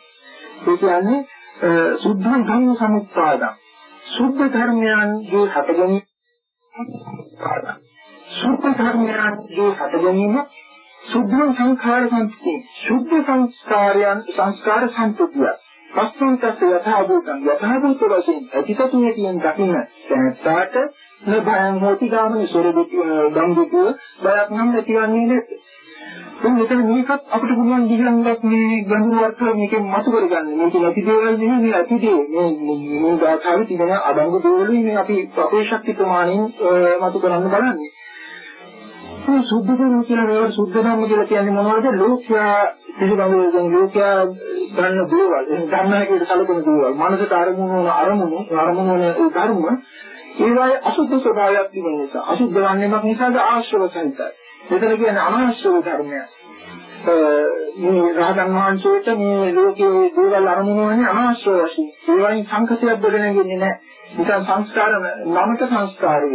ඒ කියන්නේ සුද්ධං ධම්ම සමුත්පාදං සුද්ධ ධර්මයන්ගේ හට ගැනීම සුද්ධ ධර්මයන්ගේ හට ගැනීම සුද්ධ සංඛාර සම්පති සුද්ධ සංස්කාරයන් සංස්කාර සම්පතිය පස්සන්තස යථාභූතං. යථාභූත වශයෙන් ඇතිතතිය කියන දකින්න දැනත්තාට නබ්‍රං හෝති ගාමනේ සොරෙදු ගම්දුක බයක් නම් නැතිවන්නේ නැත්තේ දැන් මෙතන මේකත් අපිට පුළුවන් දිගලඟක් මේ ගැඹුරු අර්ථ මේකෙන් මතු කරගන්න. මේක නැති දේවල් නෙමෙයි මේ ඇති දේ. මේ මේ ගාථාවේ තිබෙන අදංග දේවලුයි මේ අපි අපේ ශක්ති ප්‍රමාණයෙන් මතු කරන්න බලන්නේ. මේ සුද්ධ ධර්ම කියලා මේවට සුද්ධ ධර්ම කියලා කියන්නේ මොනවද? ලෝකයා පිළිබඳව දැන් ලෝකයා ගන්න දේවල්. එහෙනම් ධර්මයකට සැලකෙන දේවල්. මනසට අරමුණු වන අරමුණු අරමුණු වන ඒ ධර්ම ඒවායේ අසුද්ධ ස්වභාවයක් තිබෙන නිසා අසුද්ධ වන්නේමක් නිසාද ආශ්‍රව සහිතයි. මෙතන කියන්නේ අනවශ්‍ය ධර්මයක්. මේ රහතන් වහන්සේට මේ ලෝකයේ දේවල් අරමුණු වෙන්නේ අනවශ්‍ය වශයෙන්. ඒ වයින් සංකතයක් ගොඩනගෙන්නේ නැහැ. නිකන් සංස්කාර නමත සංස්කාරය.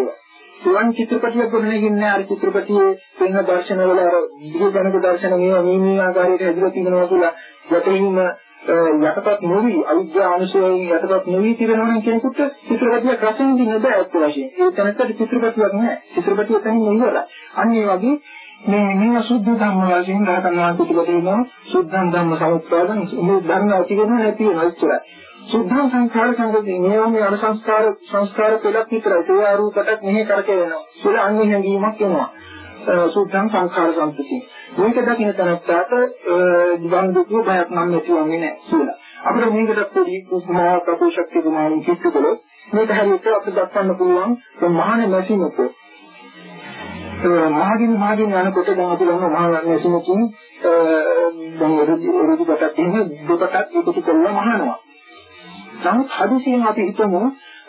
සුවන් චිත්‍රපටියක් ගොඩනගෙන්නේ නැහැ. අර චිත්‍රපටියේ වෙන දර්ශනවල අර විද්‍යාත්මක දර්ශන මේ මේ මේ ආකාරයට හැදලා තියෙනවා කියලා යටින්ම යටපත් නොවි අවිද්‍යා අනුසයෙන් යටපත් නොවි තිබෙනවා නම් කෙනෙකුට චිත්‍රපටියක් රස විඳින්න බෑ අත් වශයෙන්. ඒ තැනකට චිත්‍රපටියක් නෑ. චිත්‍රපටිය තනින් ඉවරයි. අන්න ඒ වගේ මේ මේව සුද්ධ ධම්ම වශයෙන් රහතන් වහන්සේ පිළිබඳව සුද්ධං ධම්ම සමුත්පාදං මේ ධර්ම ඇති වෙන නැති වෙන ඉච්චරයි. සුද්ධං සංඛාර සංගති මේවා මේ අර සංස්කාර සංස්කාර පෙළක් විතරයි. ඒ ආරූපකටත් මෙහෙ කරකෙනවා. සුල අන්‍ය හැඟීමක් එනවා. සුද්ධං සංඛාර සංගති. මේක දකින්න තැනට දිවන් දුක බයක් නම් නැතිවන්නේ නැහැ කියලා. අපිට මේකට පොඩි උපමා ප්‍රකෝෂක්ති ප්‍රමාණික කිව්වොත් මේක හරියට අපිට දක්වන්න පුළුවන් මහාන මැෂිනක මහගින් මහගින් යනකොට දැන් අපි ලොකු මහා නැසිනකින් දැන් රුධි රුධි කොටක් තියෙන දෙකටක් එකතු කරලා මහනවා. නමුත් හදිසියෙන් අපි හිතමු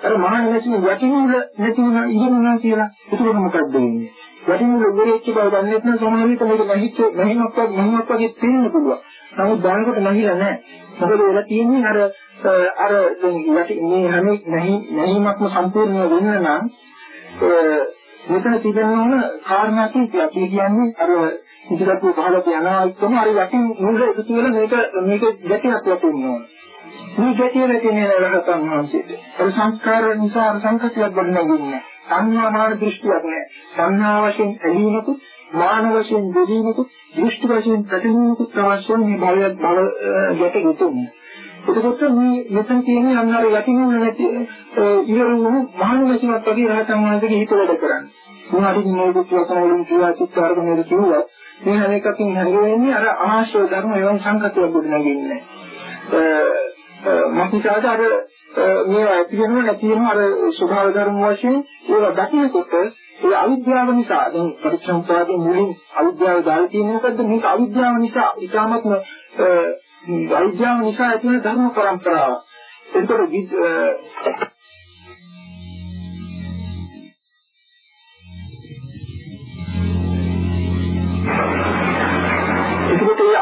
අර මහා නැසින යටිමුල නැතිවම ඉගෙනුණා කියලා. ඒක මොකක්ද වෙන්නේ? යටිමුල ඉගෙනෙච්ච බව දන්නේ නැත්නම් සමහර විට මේක නැහිච්ච නැහිමක් වගේ නැහිමක් වගේ පේන්න පුළුවන්. නමුත් බලනකොට නැහිලා නැහැ. මොකද ඒලා තියෙන්නේ අර අර දැන් යටි මේ හැම නැහි නැහිමක්ම සම්පූර්ණ වෙන්න නම් මෙතන තිබෙන ඕන කාරණා කීපයක්. ඒ කියන්නේ අර ඉතිරතු පහලට යනවා එක්කම අර යටින් මුල එකතු වෙලා මේක මේක ගැටියක් වතුන්න ඕන. මේ ගැටිය නැතිනේ රහතන් වහන්සේට. අර සංස්කාර නිසා අර සංකතියක් ගොඩනගන්නේ. සංඥා මාන දෘෂ්ටියක් නෑ. සංඥා වශයෙන් ඇලීමකුත් මාන වශයෙන් දෙදීමකුත් දෘෂ්ටි වශයෙන් ප්‍රතිනීමකුත් අවශ්‍යම මේ භවය භව ගැට ගොතුන්නේ. එතකොට මේ මෙතන තියෙන්නේ අන්න අර යටිනුන නැති ඉවරුණු මහාන වශයෙන්ත් වගේ රහතන් වහන්සේගේ හිත වැඩ කරන්නේ. මොනවාරි මේක වචන වලින් කියවා චිත්තාර්ගණය කිව්වා. මේ හැම එකකින් හැංගෙන්නේ අර අනාශය ධර්ම එවන් සංකතියක් ගොඩනගන්නේ. මක්නිසාද අර මේවා ඇති වෙනව නැති වෙනව අර ස්වභාව ධර්ම වශයෙන් ඒවා දකිනකොට ඒ අවිද්‍යාව නිසා දැන් පරිච්ඡම්පාදයේ මුලින් අවිද්‍යාව දාලා තියෙන මොකද්ද මේක අවිද්‍යාව නිසා ඊටාත්ම අවිද්‍යාව නිසා ඇති වෙන ධර්ම પરම්පරාව. එතකොට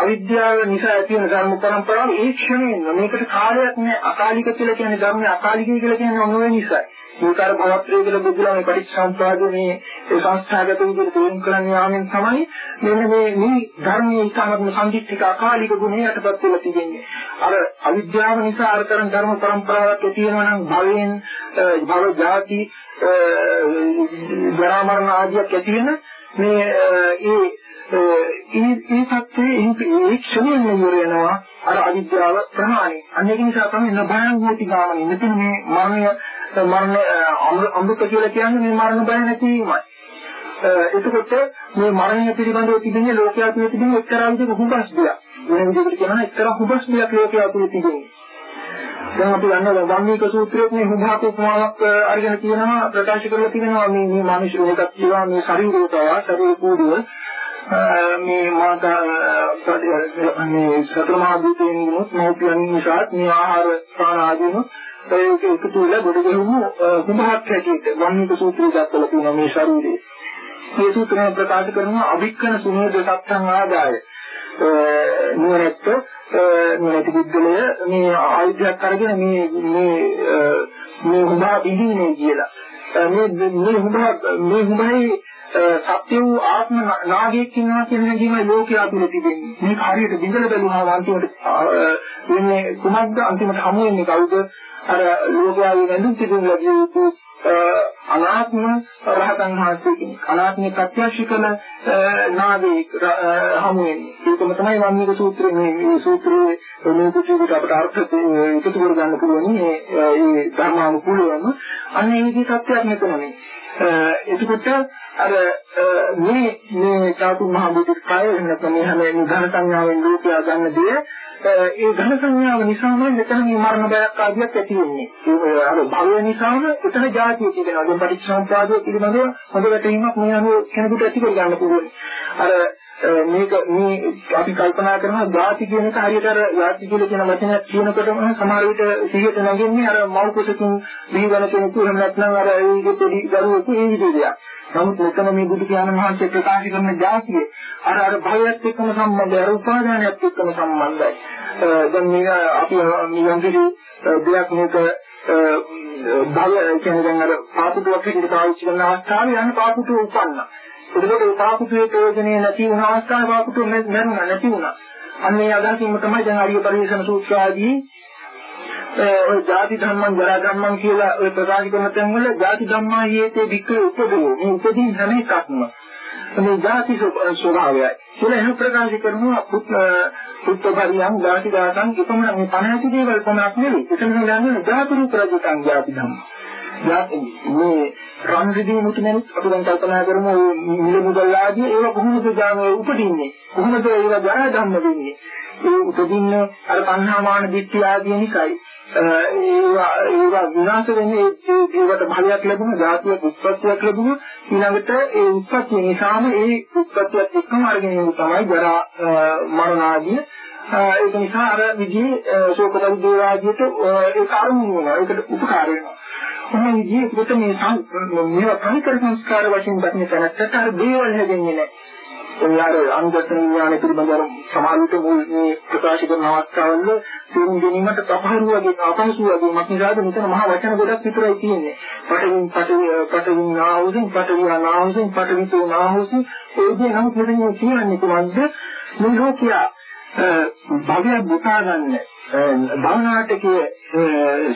අවිද්‍යාව නිසා ඇති වෙන ධර්ම පරම්පරාව ඒ ක්ෂණයෙන්ම මේකට කාලයක් නෑ. අකාලික කියලා කියන්නේ ධර්මයේ අකාලිකයි කියලා කියන්නේ මොනවේ නිසා ඒකාර භවත්‍රය කියලා බුදුලා මේ පරිච්ඡාන්තාගේ මේ සංස්ථාගත විදිහට තේරුම් කරන්න යාමෙන් තමයි මෙන්න මේ මේ ධර්මයේ ඉතාමත්ම සංදිත්තික අකාලික ගුණය යටපත් වෙලා තියෙන්නේ. අර අවිද්‍යාව නිසා අරතරන් ධර්ම පරම්පරාවක් තියෙනවා නම් භවයෙන් භව ජාති ජරා මරණ ආදියක් ඇති වෙන මේ ඒ ඒ ඒ සත්‍යයේ ඒ ක්ෂණයෙන් නිර වෙනවා අර අවිද්‍යාව ප්‍රහාණය. අනේක නිසා තමයි නබයන් හෝති ගාමනේ. මෙතන මේ මරණය මරණ අමෘත කියලා කියන්නේ මේ මරණ බය නැතිවීමයි. එතකොට මේ මරණය පිළිබඳව තිබෙන ලෝකයා තුළ තිබෙන එක්තරා විදිහක හුඹස් දෙයක්. වෙන විදිහකට කියනවා එක්තරා හුඹස් දෙයක් ලෝකයා තුළ තිබෙනවා. දැන් අපි දන්නවා වංගීක සූත්‍රයේ මේ හුඹහක උපමාවක් අරගෙන කියනවා ප්‍රකාශ කරලා තිබෙනවා මේ මේ මානසික එකක් කියනවා මේ ශරීරයට ශරීර කූඩුව මේ මාතා මේ සතර මහා භූතයෙන් ගුණත් මෞපියන් නිසා මේ ආහාර පාන ආදීන ඒක එකතු වෙලා ගොඩ ගෙහුණු කුඹහක් හැටියට වන්නික සූත්‍රය දක්වලා තියෙනවා මේ ශරීරයේ. මේ සූත්‍රය ප්‍රකාශ කරනවා අභික්කන සුමේද සත්‍යං ආදාය. නුවණැත්ත නුවණැති පුද්ගලය මේ ආයුධයක් අරගෙන මේ මේ මේ හුඹා බිඳින්නේ කියලා. මේ මේ හුඹා මේ හුඹයි සත්‍ය වූ ආත්ම නාගයෙක් ඉන්නවා කියන හැඟීම ලෝකයා තුල තිබෙන්නේ. මේක හරියට බිඳලා බැලුවාම අන්තිමට වෙන්නේ කුමක්ද අන්තිමට හමු වෙන්නේ කවුද? අර ලෝකයාගේ වැඳුම් පිටින් ලැබිය අනාත්ම රහතන් වහන්සේ කෙනෙක්. අනාත්මය ප්‍රත්‍යක්ෂ කළ නාගේ හමු වෙන්නේ. ඒකම තමයි වන්නික සූත්‍රයේ. මේ සූත්‍රයේ මේ කුචිකට අපට අර්ථ එකතු කර ගන්න පුළුවන් මේ ධර්මානුකූලවම අන්න ඒ විදිහට සත්‍යයක් මෙතනනේ එතකොට අර මේ මේ ධාතු මහ බුද්ධකය නැත්නම් හැම ඝන සංඥාවෙන් රූපය ගන්න දේ ඒ ඝන සංඥාව නිසාම මෙතන මේ මරණ බයක් ආදියක් ඇති වෙන්නේ. ඒ අර භවය නිසාම එතන ජාතිය කියනවා. දැන් පටිච්චසමුප්පාදයේ පිළිබඳව හොඳ වැටහීමක් මේ අනුව කෙනෙකුට ඇති කර ගන්න පුළුවන්. අර මේක මේ අපි කල්පනා කරනවා ධාති කියන එක හරියට අර ධාති කියලා කියන වචනය කියනකොටම සමහර විට සිහියට නැගෙන්නේ අර මෞකසකින් විහිදන කෙනෙකු එහෙම නැත්නම් අර ඒකේ පොඩි දරුවෙකු ඒ විදිහට. නමුත් මෙතන මේ බුදු පියාණන් වහන්සේ ප්‍රකාශ කරන જાතිය අර අර භවයත් එක්කම සම්බන්ධයි අර උපාදානයත් එක්කම සම්බන්ධයි. දැන් මේ අපි නියම්කිරි දෙයක් මේක භව කියන්නේ දැන් අර පාපුටුවක් විදිහට පාවිච්චි කරන අවස්ථාවේ යන පාපුටුව උපන්නා. ඒකෝට ඒ පාපුටුවේ ප්‍රයෝජනේ නැති වුණ අවස්ථාවේ පාපුටුව මැරුණා නැති වුණා. අන්න ඒ අදහසින්ම තමයි දැන් ආර්ය පරිශන සූත්‍ර ආදී ඔය ಜಾති ධම්මං ජරා ධම්මං කියලා ඔය ප්‍රකාශ කරන තැන් වල ಜಾති ධම්මා යේතේ වික්‍රය උපදෝ මේ උපදීන් හැම එකක්ම. මේ ಜಾති ස්වභාවයයි. කියලා එහෙම ප්‍රකාශ කරනවා පුත්ත පරියම් ಜಾති දාසං කිපමණ. මේ පණ ඇති දේවල් කොනක් නෙවෙයි. එතන කියන්නේ ಜಾති රූප රජකම් ಜಾති ධම්මා. මේ රන්දිදී මුතුමන් අපි දැන් කල්පනා කරමු මිල මුදල් ආදී ඒවා කොහොමද ජාමයේ උපදින්නේ? කොහොමද ඒවා ජරා ධම්ම වෙන්නේ? ඒ උපදින්න අර තණ්හාමාන දිට්ඨිය ආදී නිසායි. ඒවා ඒවා විනාශ වෙන්නේ ඒවට භාගයක් ලැබුණ ධාතුවක් උත්පත්තියක් ලැබුණ. ඊළඟට ඒ උත්පත්තිය නිසාම ඒ උත්පත්තියත් එක්කම අරගෙන යන තමයි ජරා මරණ ආදී ඒක නිසා අර විදිහේ ශෝක පරිදේව ආදියට ඒක අරමුණු වෙනවා. ඒකට උපකාර වෙනවා. කොහොම විදිහේ මේ මේවා පරිකර සංස්කාර වශයෙන් දක්න තැනට අර දේවල් හැදෙන්නේ නැහැ. එයාර අනුගතන විඥාන පිළිබඳව සමාජිත මේ ප්‍රකාශ කරන අවස්ථාවල තේරුම් ගැනීමට තපහරු වගේ අපහසු වගේ මක්නිසාද මෙතන මහා වචන ගොඩක් විතරයි තියෙන්නේ. පටවින් පටවි පටවින් නාහුසින් පටවිය නාහුසින් පටවිතෝ නාහුසින් ඒ දේ නම් මෙතන කියන්නේ කොහොමද? මේ ලෝකයා භවය බුතා ගන්න භවනාටකයේ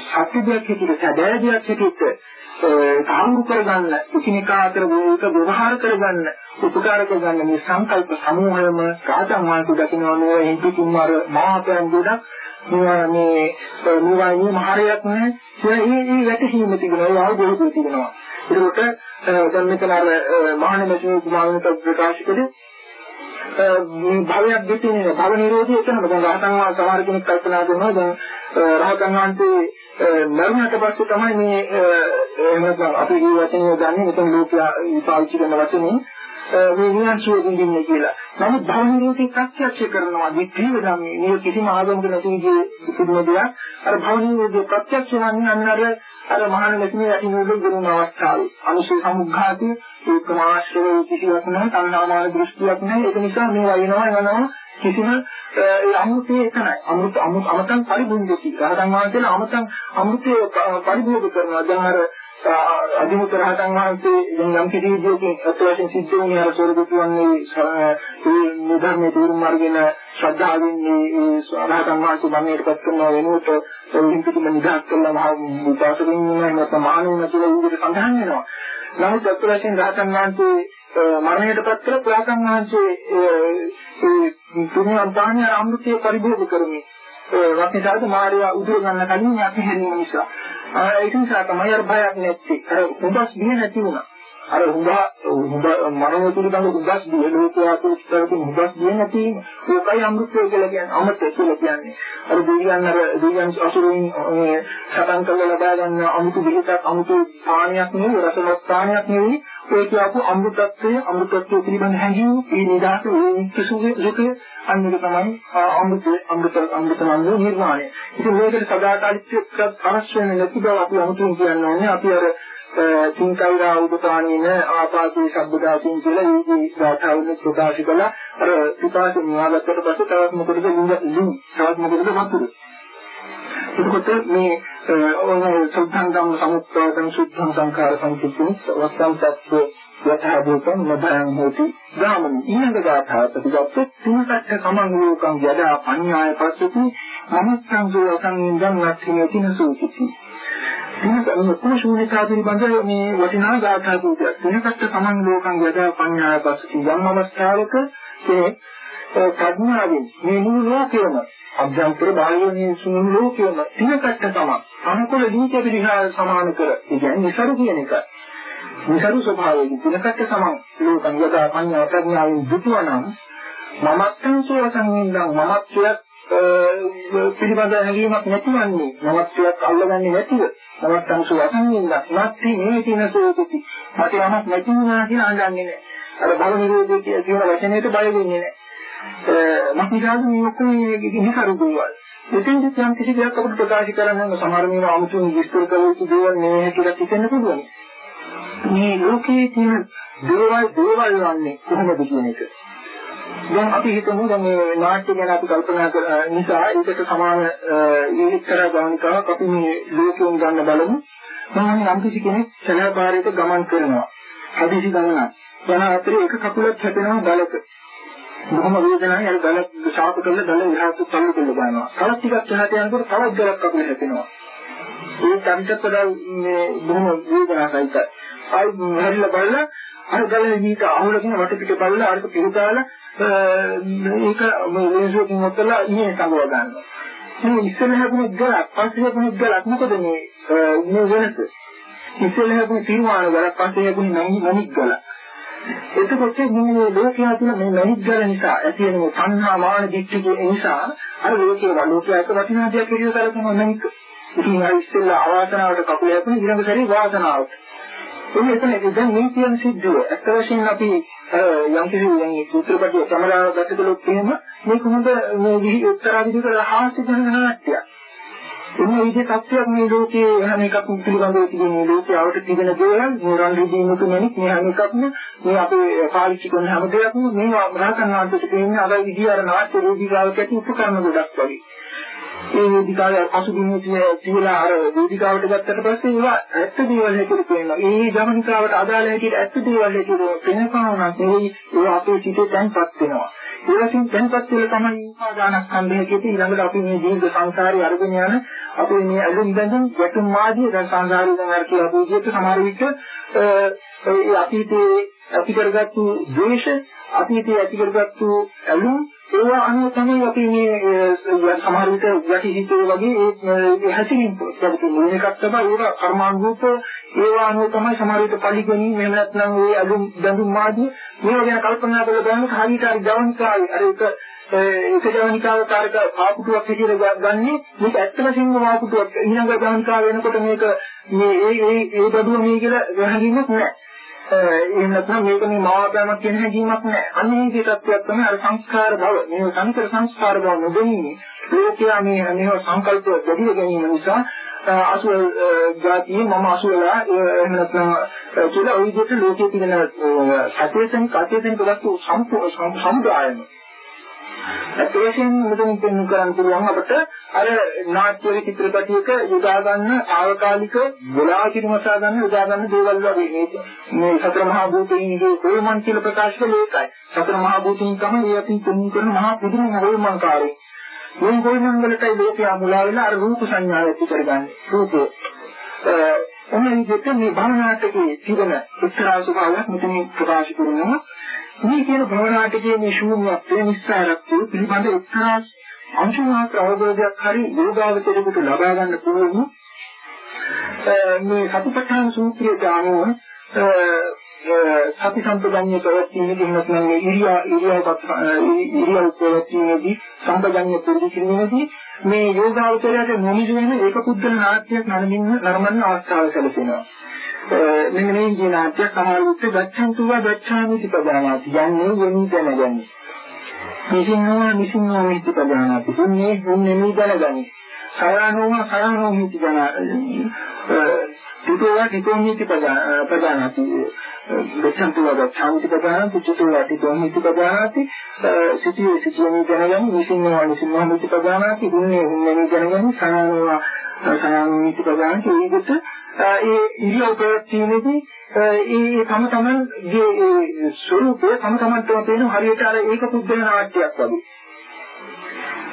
සත්‍ය දෙයක් හිතේ සැබෑ දෙයක් හිතේ සාහෘ කරගන්න එකිනෙකා අතර මේක ව්‍යවහාර කරගන්න උපකාර කරගන්න මේ සංකල්ප සමූහයම රාජන් වහන්සේ දකින්නෝ හිතුතුම් අර මහාපයන් ගොඩක් මේ මේ නිවාණි මහරයක් නැහැ ඒ ඒ වැටහීම තිබෙනවා ඒ අවබෝධය තිබෙනවා ඒකට දැන් මෙතන අර මහානමසු කුමාරණට ප්‍රකාශ කළේ භවයක් දෙන්නේ භව නිරෝධය එතනම. දැන් රහතන් වහන්සේ සමහර කෙනෙක් කල්පනා කරනවා දැන් රහතන් වහන්සේ මරණයට පස්සේ තමයි මේ එහෙම අපි මේ වචනේ දන්නේ මෙතන ලෝකයා පාවිච්චි කරන වචනේ මේ විනාශය දෙන්නේ කියලා. නමුත් භවනිරෝධී ප්‍රත්‍යක්ෂ කරනවා දිට්ඨිය ගන්නේ මේ කිසිම ආගමක නැති විදිහේ සිදුන දෙයක්. අර භවනිරෝධී ප්‍රත්‍යක්ෂ වන්නේ අන්න අර අර මහාන ලක්ෂණය යටි නූලෙන් ගුණ අවස්ථාවේ. අනුශේ සමුග්ඝාතී ඒකම ආශ්‍රය කිසිවක් නැහැ, සංනාමාන දෘෂ්ටියක් නැහැ. ඒක නිසා මේ වයින්නවා යනවා කිසිම ඒ අමෘතයේ එකයි. අමෘත අමෘත අමතන් පරිභෝගී. රහතන් වහන්සේලා අමතන් අමෘතයේ පරිභෝග කරනවා. දැන් අර අදිමුත රහතන් වහන්සේ දැන් යම් කිසි විදියකින් අත්වශයෙන් සිද්ධ වුණේ අර ස්වර්ග කියන්නේ ඒ නිධර්මයේ තීරුම් අරගෙන ශ්‍රද්ධාවෙන් මේ රහතන් වහන්සේ ධර්මයටපත් කරන වෙනුවට ඔලිම්පිකම නිදහස් කළා මහා උපාසකින් නැත්නම් මානව කියලා විදිහට සඳහන් වෙනවා. නමුත් අත්වශයෙන් රහතන් වහන්සේ මරණයටපත් කළ ප්‍රාතන් වහන්සේ ඒ තුනේ අන්තාණ්‍ය අමෘතය පරිභෝග කරමි. වත්නිසාරද මාර්යා උදුර ගන්න කලින් අපි හැරීම නිසා. ඒක නිසා තමයි අර බයක් නැත්තේ. අර උඹස් බිය නැති වුණා. අර උඹ උඹ මරණ තුරු දඟ උඹස් බිය ලෝකයා තුස්තරක උඹස් බිය නැති. ඒකයි අමෘතය කියලා කියන්නේ. අමෘතය කියලා කියන්නේ. අර දෙවියන් අර දෙවියන් අසුරින් සතන් කළ ලබා ගන්න අමුතු විහිතක් අමුතු පාණයක් නෙවෙයි රසවත් පාණයක් නෙවෙයි. ඒ කියපු අමෘතත්වය අමෘතත්වය පිළිබඳ හැඟීම් ඒ නිදාස කිසුගේ දුකේ අන්නක තමයි අමෘත අමෘත අමෘතමන්ද නිර්මාණය. ඉතින් මේකට සදාකාලික අවශ්‍ය නැති බව අපි අමුතුන් කියන්නේ අපි අර චින්තයිරා උපතානේන ආපාතේ සබ්බදාසින් කියලා මේ ගාථාවෙන් ප්‍රකාශ කළා. අර පිපාසෙ නිවාගත්තට පස්සේ තවත් මොකටද ලිං තවත් මොකටද වතුර. එතකොට මේ සුද්ධංගම් සමුත්පාදං සුද්ධං සංඛාර සංකිට්ඨි වස්සං තත්ත්ව යථා භූතං නබයං හෝති ගාමන ඊළඟ ගාථා ප්‍රතිගත තුනකට සමන් ලෝකං යදා පඤ්ඤාය පස්සති මමස්සං සෝසං ඉඳන් නැතින සූචිති මේ කුෂුනිකා පිළිබඳ මේ වටිනා ගාථා කීපයක්. තුනකට සමන් ලෝකං යදා පඤ්ඤාය පස්සති යම් අවස්ථාවක මේ ප්‍රඥාවෙන් මේ මුළු ලෝකයම අභ්‍යන්තර බාහිර මේ සුණු ලෝකයම තිනකට තමයි අනුකූල දීක පිළිහාර සමාන කර. ඒ කියන්නේ නිසරු කියන එක. නිසරු ස්වභාවයෙන් තිනකට සමන් ලෝකම් යදා පඤ්ඤා ප්‍රඥාවෙන් දුතුවනම් මමත්තං සෝසංින්දං මමත්වයක් පිළිබඳ හැඟීමක් නැතිවන්නේ. මමත්වයක් අල්ලගන්නේ නැතිව. මමත්තං සෝසංින්දං නැති මේ තින සෝපති මට යමක් නැති වුණා කියලා අඳන්නේ නැහැ අර බල විරෝධී කියන වචනයට බය වෙන්නේ නැහැ මහිදාද මේ ඔක්කොම නිකරු දේවල්. එතෙන් යම් කිසි දෙයක් අපිට ප්‍රකාශ කරන්න සමහර මේවා 아무තුන් විස්තර කළ යුතු දේවල් මේ කියලා හිතෙන්න පුළුවන්. මේ ලෝකයේ තියෙන දේවල් දේවල් වන්නේ කොහොමද කියන එක. දැන් අපි හිතමු දැන් මේ නාට්‍ය ගැන අපි කල්පනා කර නිසා ඒකට සමාන එක්තරා ගානිකාවක් අපි මේ ලෝකයෙන් ගන්න බලමු. මම නම් කිසි කෙනෙක් සලාපාරයක ගමන් කරනවා. හදිසි ගමනක්. යන අතරේ එක කකුලක් හැපෙනවා බලක. බොහොම වේදනාවයි අර ගල ශාප කරලා ගල එහාට තල්ලු කරලා දානවා. තවත් ටිකක් එහාට යනකොට තවත් ගලක් කකුල හැපෙනවා. ඒ තන්ටපද මේ බොහොම වේදනාවයි. ආයි හැරිලා බලලා අර ගල මේක අහුලගෙන වටපිට බලලා අරක පිළිදාලා මේක ලේසියෙන් මොකදලා ඉන්නේ සංගව ගන්නවා. මේ ඉස්සෙල්ලා හැදුණු ගලක් පස්සේ හැදුණු ගලක් මොකද මේ මේ වෙනස? ඉස්සෙල්ලා හැදුණු තීර්මාන ගලක් පස්සේ හැදුණු නනික් ගලක්. එතකොට මේ ලෝකයා තුළ මේ මනිද්දල නිසා ඇති වෙන මේ සංහා මාන දික්කේ නිසා අර ලෝකයේ ලෝකයට වටිනා දෙයක් විදිහට කරගෙන නැනික. ඉතින් අර ඉස්සෙල්ලා අවාසනාවට කකුල යපුණ ඊළඟ සැරේ වාසනාවට. එන්නේ එතන දැන් මේ කියන සිද්ධුව අත් වශයෙන් අපි යම් කිසි දැන් සූත්‍රපටිය සමරාව දැකගලොත් එහෙම මේක හොඳ මේ විහි උත්තරා විදිහට හාස්‍ය ජනක නාට්‍යයක්. එන්නේ විදිහ තත්ත්වයක් මේ ලෝකයේ හැම එකක් පිළිබඳව තිබෙන මේ ලෝකයට තිබෙන දේවල් මොරන් රිදීමක නෙමෙයි මේ හැම එකක්ම මේ අපේ පාවිච්චි කරන හැම දෙයක්ම මේ රහතන් වහන්සේට කියන්නේ අර විදිහ අර නාට්‍ය වේදිකාවක ඇති උපකරණ ගොඩක් වගේ. ඒ වේදිකාවේ පසුබිමේ තියලා අර වේදිකාවට ගත්තට පස්සේ ඒවා ඇත්ත දේවල් හැටියට පේනවා. ඒ ගමනිකාවට අදාළ හැටියට ඇත්ත දේවල් හැටියට පේනවා නම් ඒ අපේ සිතේ තැන්පත් වෙනවා. ඒකෙන් දැන්පත් වෙලා තමයි උපාදානස්කන්ධය කියති ඊළඟට අපි මේ ජීවිත සංසාරේ අරගෙන යන අපේ මේ අලුම් බඳුන් ගැටුම් ආදී දැන් සංසාරේ දැන් අර කියලා අපි විදිහට සමහර විට ඒ අතීතයේ ඇති කරගත්තු ද්වේෂ අතීතයේ ඇති කරගත්තු අලුම් ඒවා අනුව තමයි අපි මේ සමහර විට යටි හිතේ වගේ ඒ හැසිරීම ප්‍රතිපදින එකක් තමයි ඒක කර්මානුරූප ඒවා අනුව තමයි සමහර විට පරිගණී මෙහෙම නැත්නම් ඒ අලුම් බඳුන් ආදී මේවා ගැන කල්පනා කරලා බලනකොට හරියට හරි ජවනිකාවේ අර ඒක ඒක ජවනිකාව කාර්ක පාපුටුවක් විදිහට ගන්නෙ මේක ඇත්ත වශයෙන්ම පාපුටුවක් ඊළඟ ජවනිකාව වෙනකොට මේක මේ ඒ ඒ ඒ බඩුව මේ කියලා හැඟීමක් නැහැ. එහෙම නැත්නම් මේක මේ මායාවක් කියන හැඟීමක් නැහැ. අනේකේ තත්ත්වයක් තමයි අර සංස්කාර බව. මේ සංකල්ප සංස්කාර බව නොදෙන්නේ ලෝකයා මේ මේ සංකල්ප දෙවිය ගැනීම නිසා අසු ගාතිය මම අසුලා එහෙම නැත්නම් කියලා ওই විදිහට ලෝකයේ තියෙන සත්‍යයෙන් කත්‍යයෙන් ගොඩක් සම්පූර්ණ සමුදායම. ඒ වගේම මෙතන කරන් පුළුවන් අපිට අර නාට්‍ය චිත්‍රපටයක යොදා ගන්න ආවකාලික බොලා කිරිමසා ගන්න යොදා ගන්න දේවල් වගේ. මේ මේ සතර මහා භූතයන්ගේ හොයමන් කියලා ප්‍රකාශ කළේ ඒකයි සතර මහා භූතයන් තමයි ඒ අපි තුන් කරන මහා පුදුම හොයමන්කාරී මේ හොයමන් වලටයි ලෝකයා මුලා වෙලා අර රූප සංඥාව ඇති කරගන්නේ. රූපේ එනම් දෙක මේ භවනාටකයේ තිබෙන එක්තරා ස්වභාවයක් මෙතන ප්‍රකාශ කරනවා. මේ කියන භවනාටකයේ මේ ශූන්‍යත්වය නිස්සාරත්වය පිළිබඳ එක්තරා අංශමාත්‍ර අවබෝධයක් හරි යෝගාවචරයට ලබා ගන්න පුළුවන් මේ සතිපට්ඨාන සූත්‍රයේ අනුව සති සම්පජඤ්ඤ ප්‍රවෘත්තියේදී නැත්නම් ඉරියා ඉරියාපත් ඉරියා ප්‍රවෘත්තියේදී සම්පජඤ්ඤ පුරුදු කිරීමේදී මේ යෝගාවචරයට නොමිදු වෙන ඒක පුද්ගල නාට්‍යයක් නරමින්න නරමන්න අවස්ථාව සැලසෙනවා. මෙන්න මේ කියන නාට්‍ය සමහර විට ගච්ඡන්තුවා ගච්ඡාමි තිපදානාති යන්නේ වෙනින් දැනගන්නේ. නිසින්නවා නිසින්නවා මිති පදානාති. මේ හුන්නේ මේ දැනගන්නේ. සයනෝම සයනෝ මිති දැනගන්නේ. ටිකෝවා ටිකෝ මිති පදානාති. ගච්ඡන්තු වගච්ඡාමිති පදානාති චිතෝ ටිකෝ මිති පදානාති සිටියේ සිටියේ දැනගනි විසින්නවා විසින්නවා මිති පදානාති දුන්නේ දුන්නේ දැනගනි සනානවා සනානවා මිති පදානාති ඒකට ඒ ඉරියව් ප්‍රවෘත්තියේදී ඒ තම තමන්ගේ ස්වરૂපය තම තමන්ටම පේන හරියට අර ඒක පුද්ගල නාට්‍යයක් වගේ.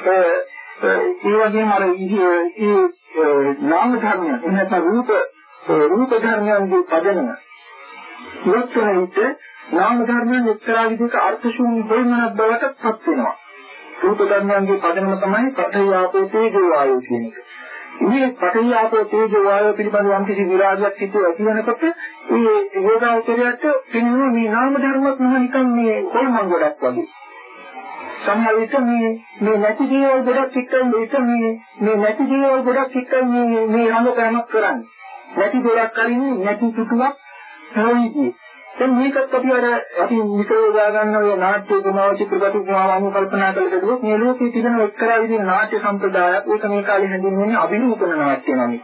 ඒ වගේම අර ඒ නාම ධර්මයන් එනත රූප රූප ධර්මයන්ගේ පදනම ඉවත් වෙන විට නාම ධර්මයන් එක්තරා විදිහක අර්ථ ශූන්‍ය හොයමනක් බවට පත් වෙනවා. රූප ධර්මයන්ගේ පදනම තමයි පඨවි ආපෝ තේජෝ වායෝ කියන එක. මේ පඨවි ආපෝ තේජෝ වායෝ පිළිබඳව යම් කිසි විරාගයක් හිතුව ඇති වෙනකොට මේ යෝගාවචරයට පිළිවෙල මේ නාම ධර්මයක් නහ නිකන් මේ කොල්මන් ගොඩක් වගේ. සමහර විට මේ මේ නැති දේවල් ගොඩක් එක්කම මේක මේ මේ නැති දේවල් ගොඩක් එක්කම මේ මේ රංගපෑමක් කරන්නේ. නැති දෙයක් කරින්නේ නැති සුතුවක් ප්‍රවේදී. දැන් මේකත් අපි අර අපි විතර යොදා ගන්න ඔය නාට්‍ය කුමාර චිත්‍රපට කුමාර අනුව කල්පනා කළකොට මේ ලෝකයේ තිබෙන එක්තරා විදිහේ නාට්‍ය සම්ප්‍රදායක් ඒක මේ කාලේ හැඳින්වෙන්නේ අභිනූතන නාට්‍ය නමින්.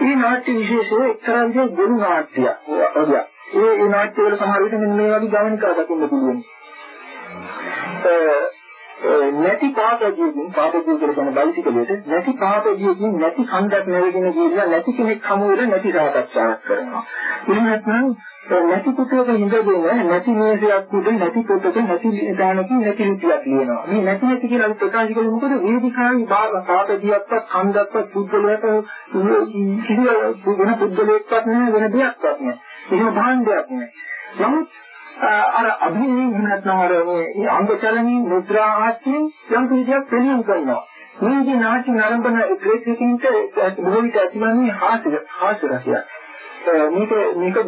මේ නාට්‍ය විශේෂය එක්තරා විදිහේ ගොනු නාට්‍යයක්. ඔය ඒ ඒ නාට්‍යවල සමහර විට මෙන්න මේ වගේ ගමනිකා දකින්න පුළුවන්. නැති පාපජීවින් පාපජීව කියලා කියන බයිසිකලෙට නැති පාපජීවින් නැති කන්දක් නැවගෙන ගියලා නැති කෙනෙක් හමු වෙලා නැති සාකච්ඡාවක් කරනවා. එහෙම නැත්නම් නැති පුතේක ඉඳගෙන නැති මේසයක් උඩ නැති පොතක නැති දානකින් නැති ලිපියක් ලියනවා. මේ නැති නැති කියලා අපි ප්‍රකාශ කළේ මොකද? වේදිකාවේ පාපජීවක්වත් කන්දක්වත් පුද්ගලයාට කිසිම වෙන පුද්ගලයෙක්වත් නැහැ වෙන දෙයක්වත් නැහැ. එහෙම භාණ්ඩයක් නැහැ. නමුත් අර අභිනය එහෙම නැත්නම් අර මේ අංග චලනී මුද්‍රා ආශ්‍රයෙන් යම් කිසියක් පෙන්වන්න කරනවා. මේ විදිහ නාට්‍ය නරඹන ප්‍රේක්ෂකින්ට බොහෝ විට ඇතිවන්නේ හාස්‍ය හාස්‍ය රසයක්. මේක මේක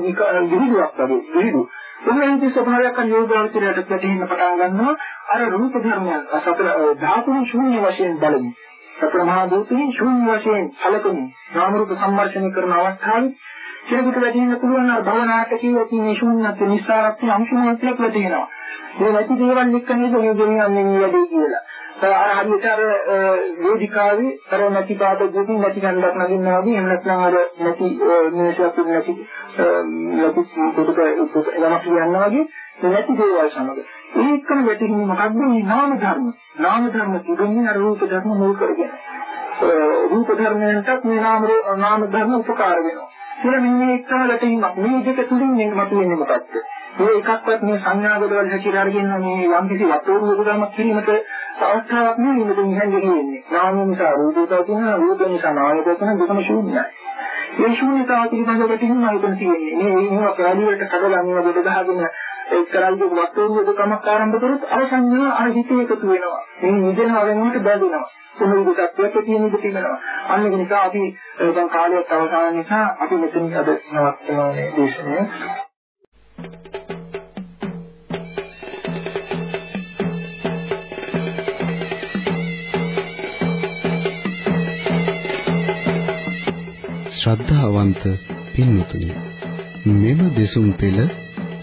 විහිදුවක් වගේ විහිදු. එන්නේ ස්වභාවයක් අර යෝගාවචරයට පැටහෙන්න පටන් ගන්නවා. අර රූප ධර්මයන් සතර ධාතුන් ශූන්‍ය වශයෙන් බලමු. සතර මහා භූතයන් ශූන්‍ය වශයෙන් සැලකමු. නාම රූප සම්මර්ෂණය කරන අවස්ථාවේ කෙනෙකුට වැටෙන්න පුළුවන් අර භවනාටකයේ තියෙන ශූන්‍යත්ව නිස්සාරත්ව අංශුමාත්‍රයක් වැටෙනවා. මේ නැති දේවල් එක්ක නේද මේ ගෙනියන්නේ මේ වැඩේ කියලා. අර හරියට අර වේදිකාවේ අර නැති පාද දෙකින් නැති කන්දක් නගින්නවා වගේ එහෙම නැත්නම් අර නැති මේසයක් නැති නැති පොතක යමක් කියනවා වගේ නැති දේවල් සමග. ඒකම වැටෙන්නේ මොකද්ද මේ නාම ධර්ම. නාම ධර්ම තිබෙන්නේ අර රූප ධර්ම මුල් කරගෙන. රූප ධර්මයන්ටත් මේ නාම නාම ධර්ම උපකාර වෙනවා. කියලා මෙන්න මේ එක්කම ගැටීමක් මේ දෙක තුලින් මෙන්න මතුවෙන්නේ මොකක්ද? මේ එකක්වත් මේ සංඥාගතවල හැටියට අරගෙන මේ යම් කිසි වටෝරු යොදාමක් කිරීමට අවස්ථාවක් නෙවෙයි මෙතන ඉහළින් කියන්නේ නාම නිසා රූපය තියෙනවා රූප නිසා නාමය තියෙනවා දෙකම ශූන්‍යයි. මේ ශූන්‍යතාව පිළිබඳව ගැටීමක් මෙතන තියෙන්නේ. මේ ඒවා පැහැදිලිවට කඩලා මේවා දෙක ගහගෙන ඒ කරන්නේ වටෝරු යොදාමක් ආරම්භ කරොත් අර සංඥා අර හිතේ එකතු වෙනවා මේ නිදෙනවා වෙනකොට බැඳෙනවා කොහොමද තත්ත්වයක් තියෙන ඉඳ තිබෙනවා. අන්න ඒක නිසා අපි දැන් කාලයක් අවසන් නිසා අපි මෙතනින් අද නවත්වනවා මේ දේශනය. ශ්‍රද්ධාවන්ත පින්වතුනි මෙම දෙසුම් පෙළ